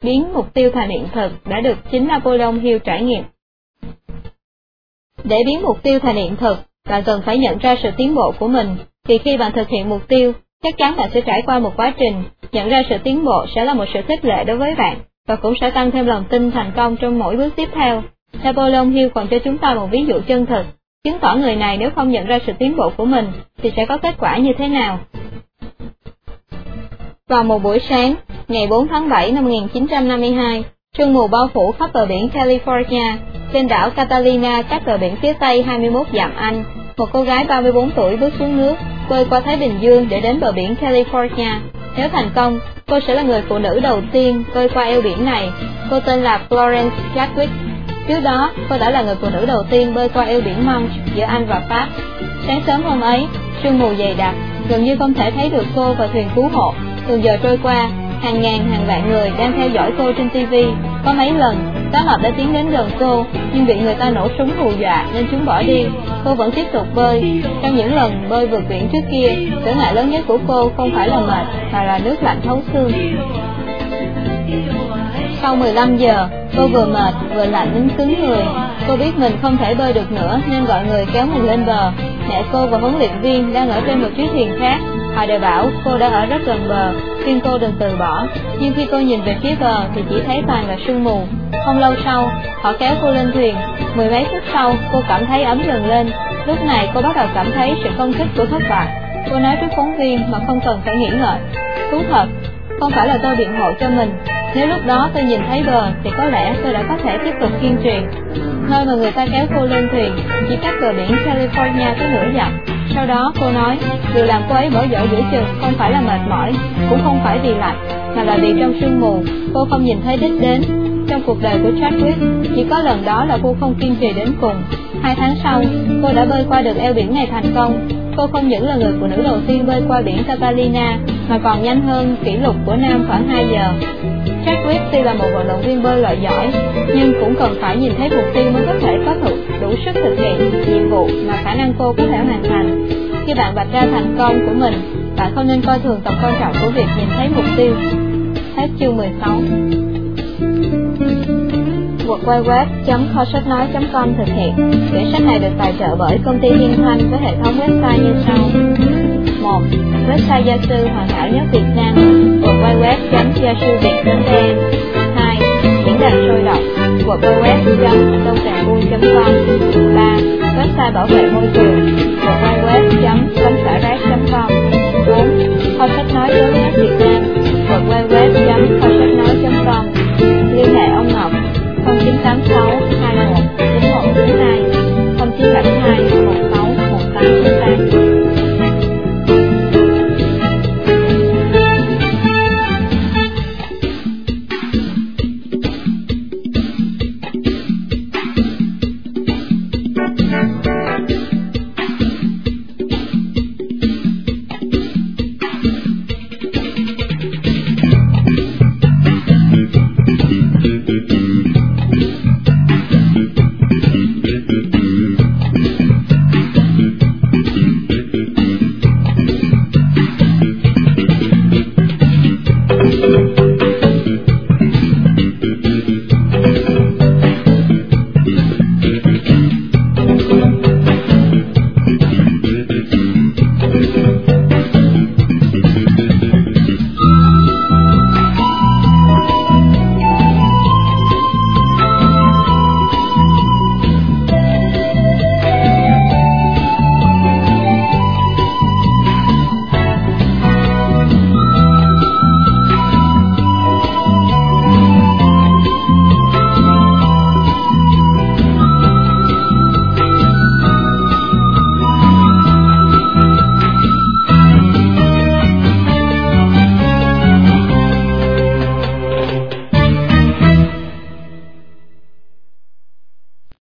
[SPEAKER 1] biến mục tiêu thành hiện thực đã được chính Napoleon Hill trải nghiệm. Để biến mục tiêu thành hiện thực, bạn cần phải nhận ra sự tiến bộ của mình, vì khi bạn thực hiện mục tiêu, chắc chắn bạn sẽ trải qua một quá trình, nhận ra sự tiến bộ sẽ là một sự khích lệ đối với bạn, và cũng sẽ tăng thêm lòng tin thành công trong mỗi bước tiếp theo. Napoleon Hill còn cho chúng ta một ví dụ chân thực, chứng tỏ người này nếu không nhận ra sự tiến bộ của mình, thì sẽ có kết quả như thế nào. Vào một buổi sáng, ngày 4 tháng 7 năm 1952, sương mù bao phủ khắp bờ biển California, trên đảo Catalina cách bờ biển phía tây 21 dặm Anh, một cô gái 34 tuổi bước xuống nước, bơi qua Thái Bình Dương để đến bờ biển California. Nếu thành công, cô sẽ là người phụ nữ đầu tiên bơi qua eo biển này. Cô tên là Florence Chadwick. Trước đó, cô đã là người phụ nữ đầu tiên bơi qua eo biển Manche giữa Anh và Pháp. Sáng sớm hôm ấy, sương mù dày đặc, gần như không thể thấy được cô và thuyền cứu hộ. Từng giờ trôi qua, hàng ngàn hàng vạn người đang theo dõi cô trên TV. Có mấy lần, cá mập đã tiến đến gần cô, nhưng bị người ta nổ súng hù dọa nên chúng bỏ đi. Cô vẫn tiếp tục bơi. Trong những lần bơi vượt biển trước kia, trở ngại lớn nhất của cô không phải là mệt, mà là nước lạnh thấu xương. Sau 15 giờ, cô vừa mệt, vừa lạnh đến cứng người. Cô biết mình không thể bơi được nữa nên gọi người kéo mình lên bờ. Mẹ cô và huấn luyện viên đang ở trên một chiếc thuyền khác. Họ đều bảo cô đã ở rất gần bờ, khuyên cô đừng từ bỏ. Nhưng khi cô nhìn về phía bờ thì chỉ thấy toàn là sương mù. Không lâu sau, họ kéo cô lên thuyền. Mười mấy phút sau, cô cảm thấy ấm dần lên. Lúc này cô bắt đầu cảm thấy sự không thích của thất bại. Cô nói trước phóng viên mà không cần phải nghĩ ngợi. Thú thật, không phải là tôi biện hộ cho mình, nếu lúc đó tôi nhìn thấy bờ thì có lẽ tôi đã có thể tiếp tục kiên trì. Nơi mà người ta kéo cô lên thuyền chỉ cách bờ biển California có nửa dặm. Sau đó cô nói, điều làm cô ấy bỏ dở giữa chừng không phải là mệt mỏi, cũng không phải vì lạnh, mà là vì trong sương mù, cô không nhìn thấy đích đến. Trong cuộc đời của Chadwick, chỉ có lần đó là cô không kiên trì đến cùng. Hai tháng sau, cô đã bơi qua được eo biển này thành công. Cô không những là người phụ nữ đầu tiên bơi qua biển Catalina, mà còn nhanh hơn kỷ lục của nam khoảng 2 giờ. Quyết tuy là một vận động viên bơi loại giỏi, nhưng cũng cần phải nhìn thấy mục tiêu mới có thể có đủ, đủ sức thực hiện nhiệm vụ mà khả năng cô có thể hoàn thành. Khi bạn vạch ra thành công của mình, bạn không nên coi thường tầm quan trọng của việc nhìn thấy mục tiêu. Hết chương 16 www.kho-sách-nói.com thực hiện. Quyển sách này được tài trợ bởi công ty Hiên Thanh với hệ thống website như sau. 1. Website gia sư hoàn hảo nhất Việt Nam www.gia-sư-việt.vn 2. Diễn đàn sôi động www.đông.vui.com 3. Website bảo vệ môi trường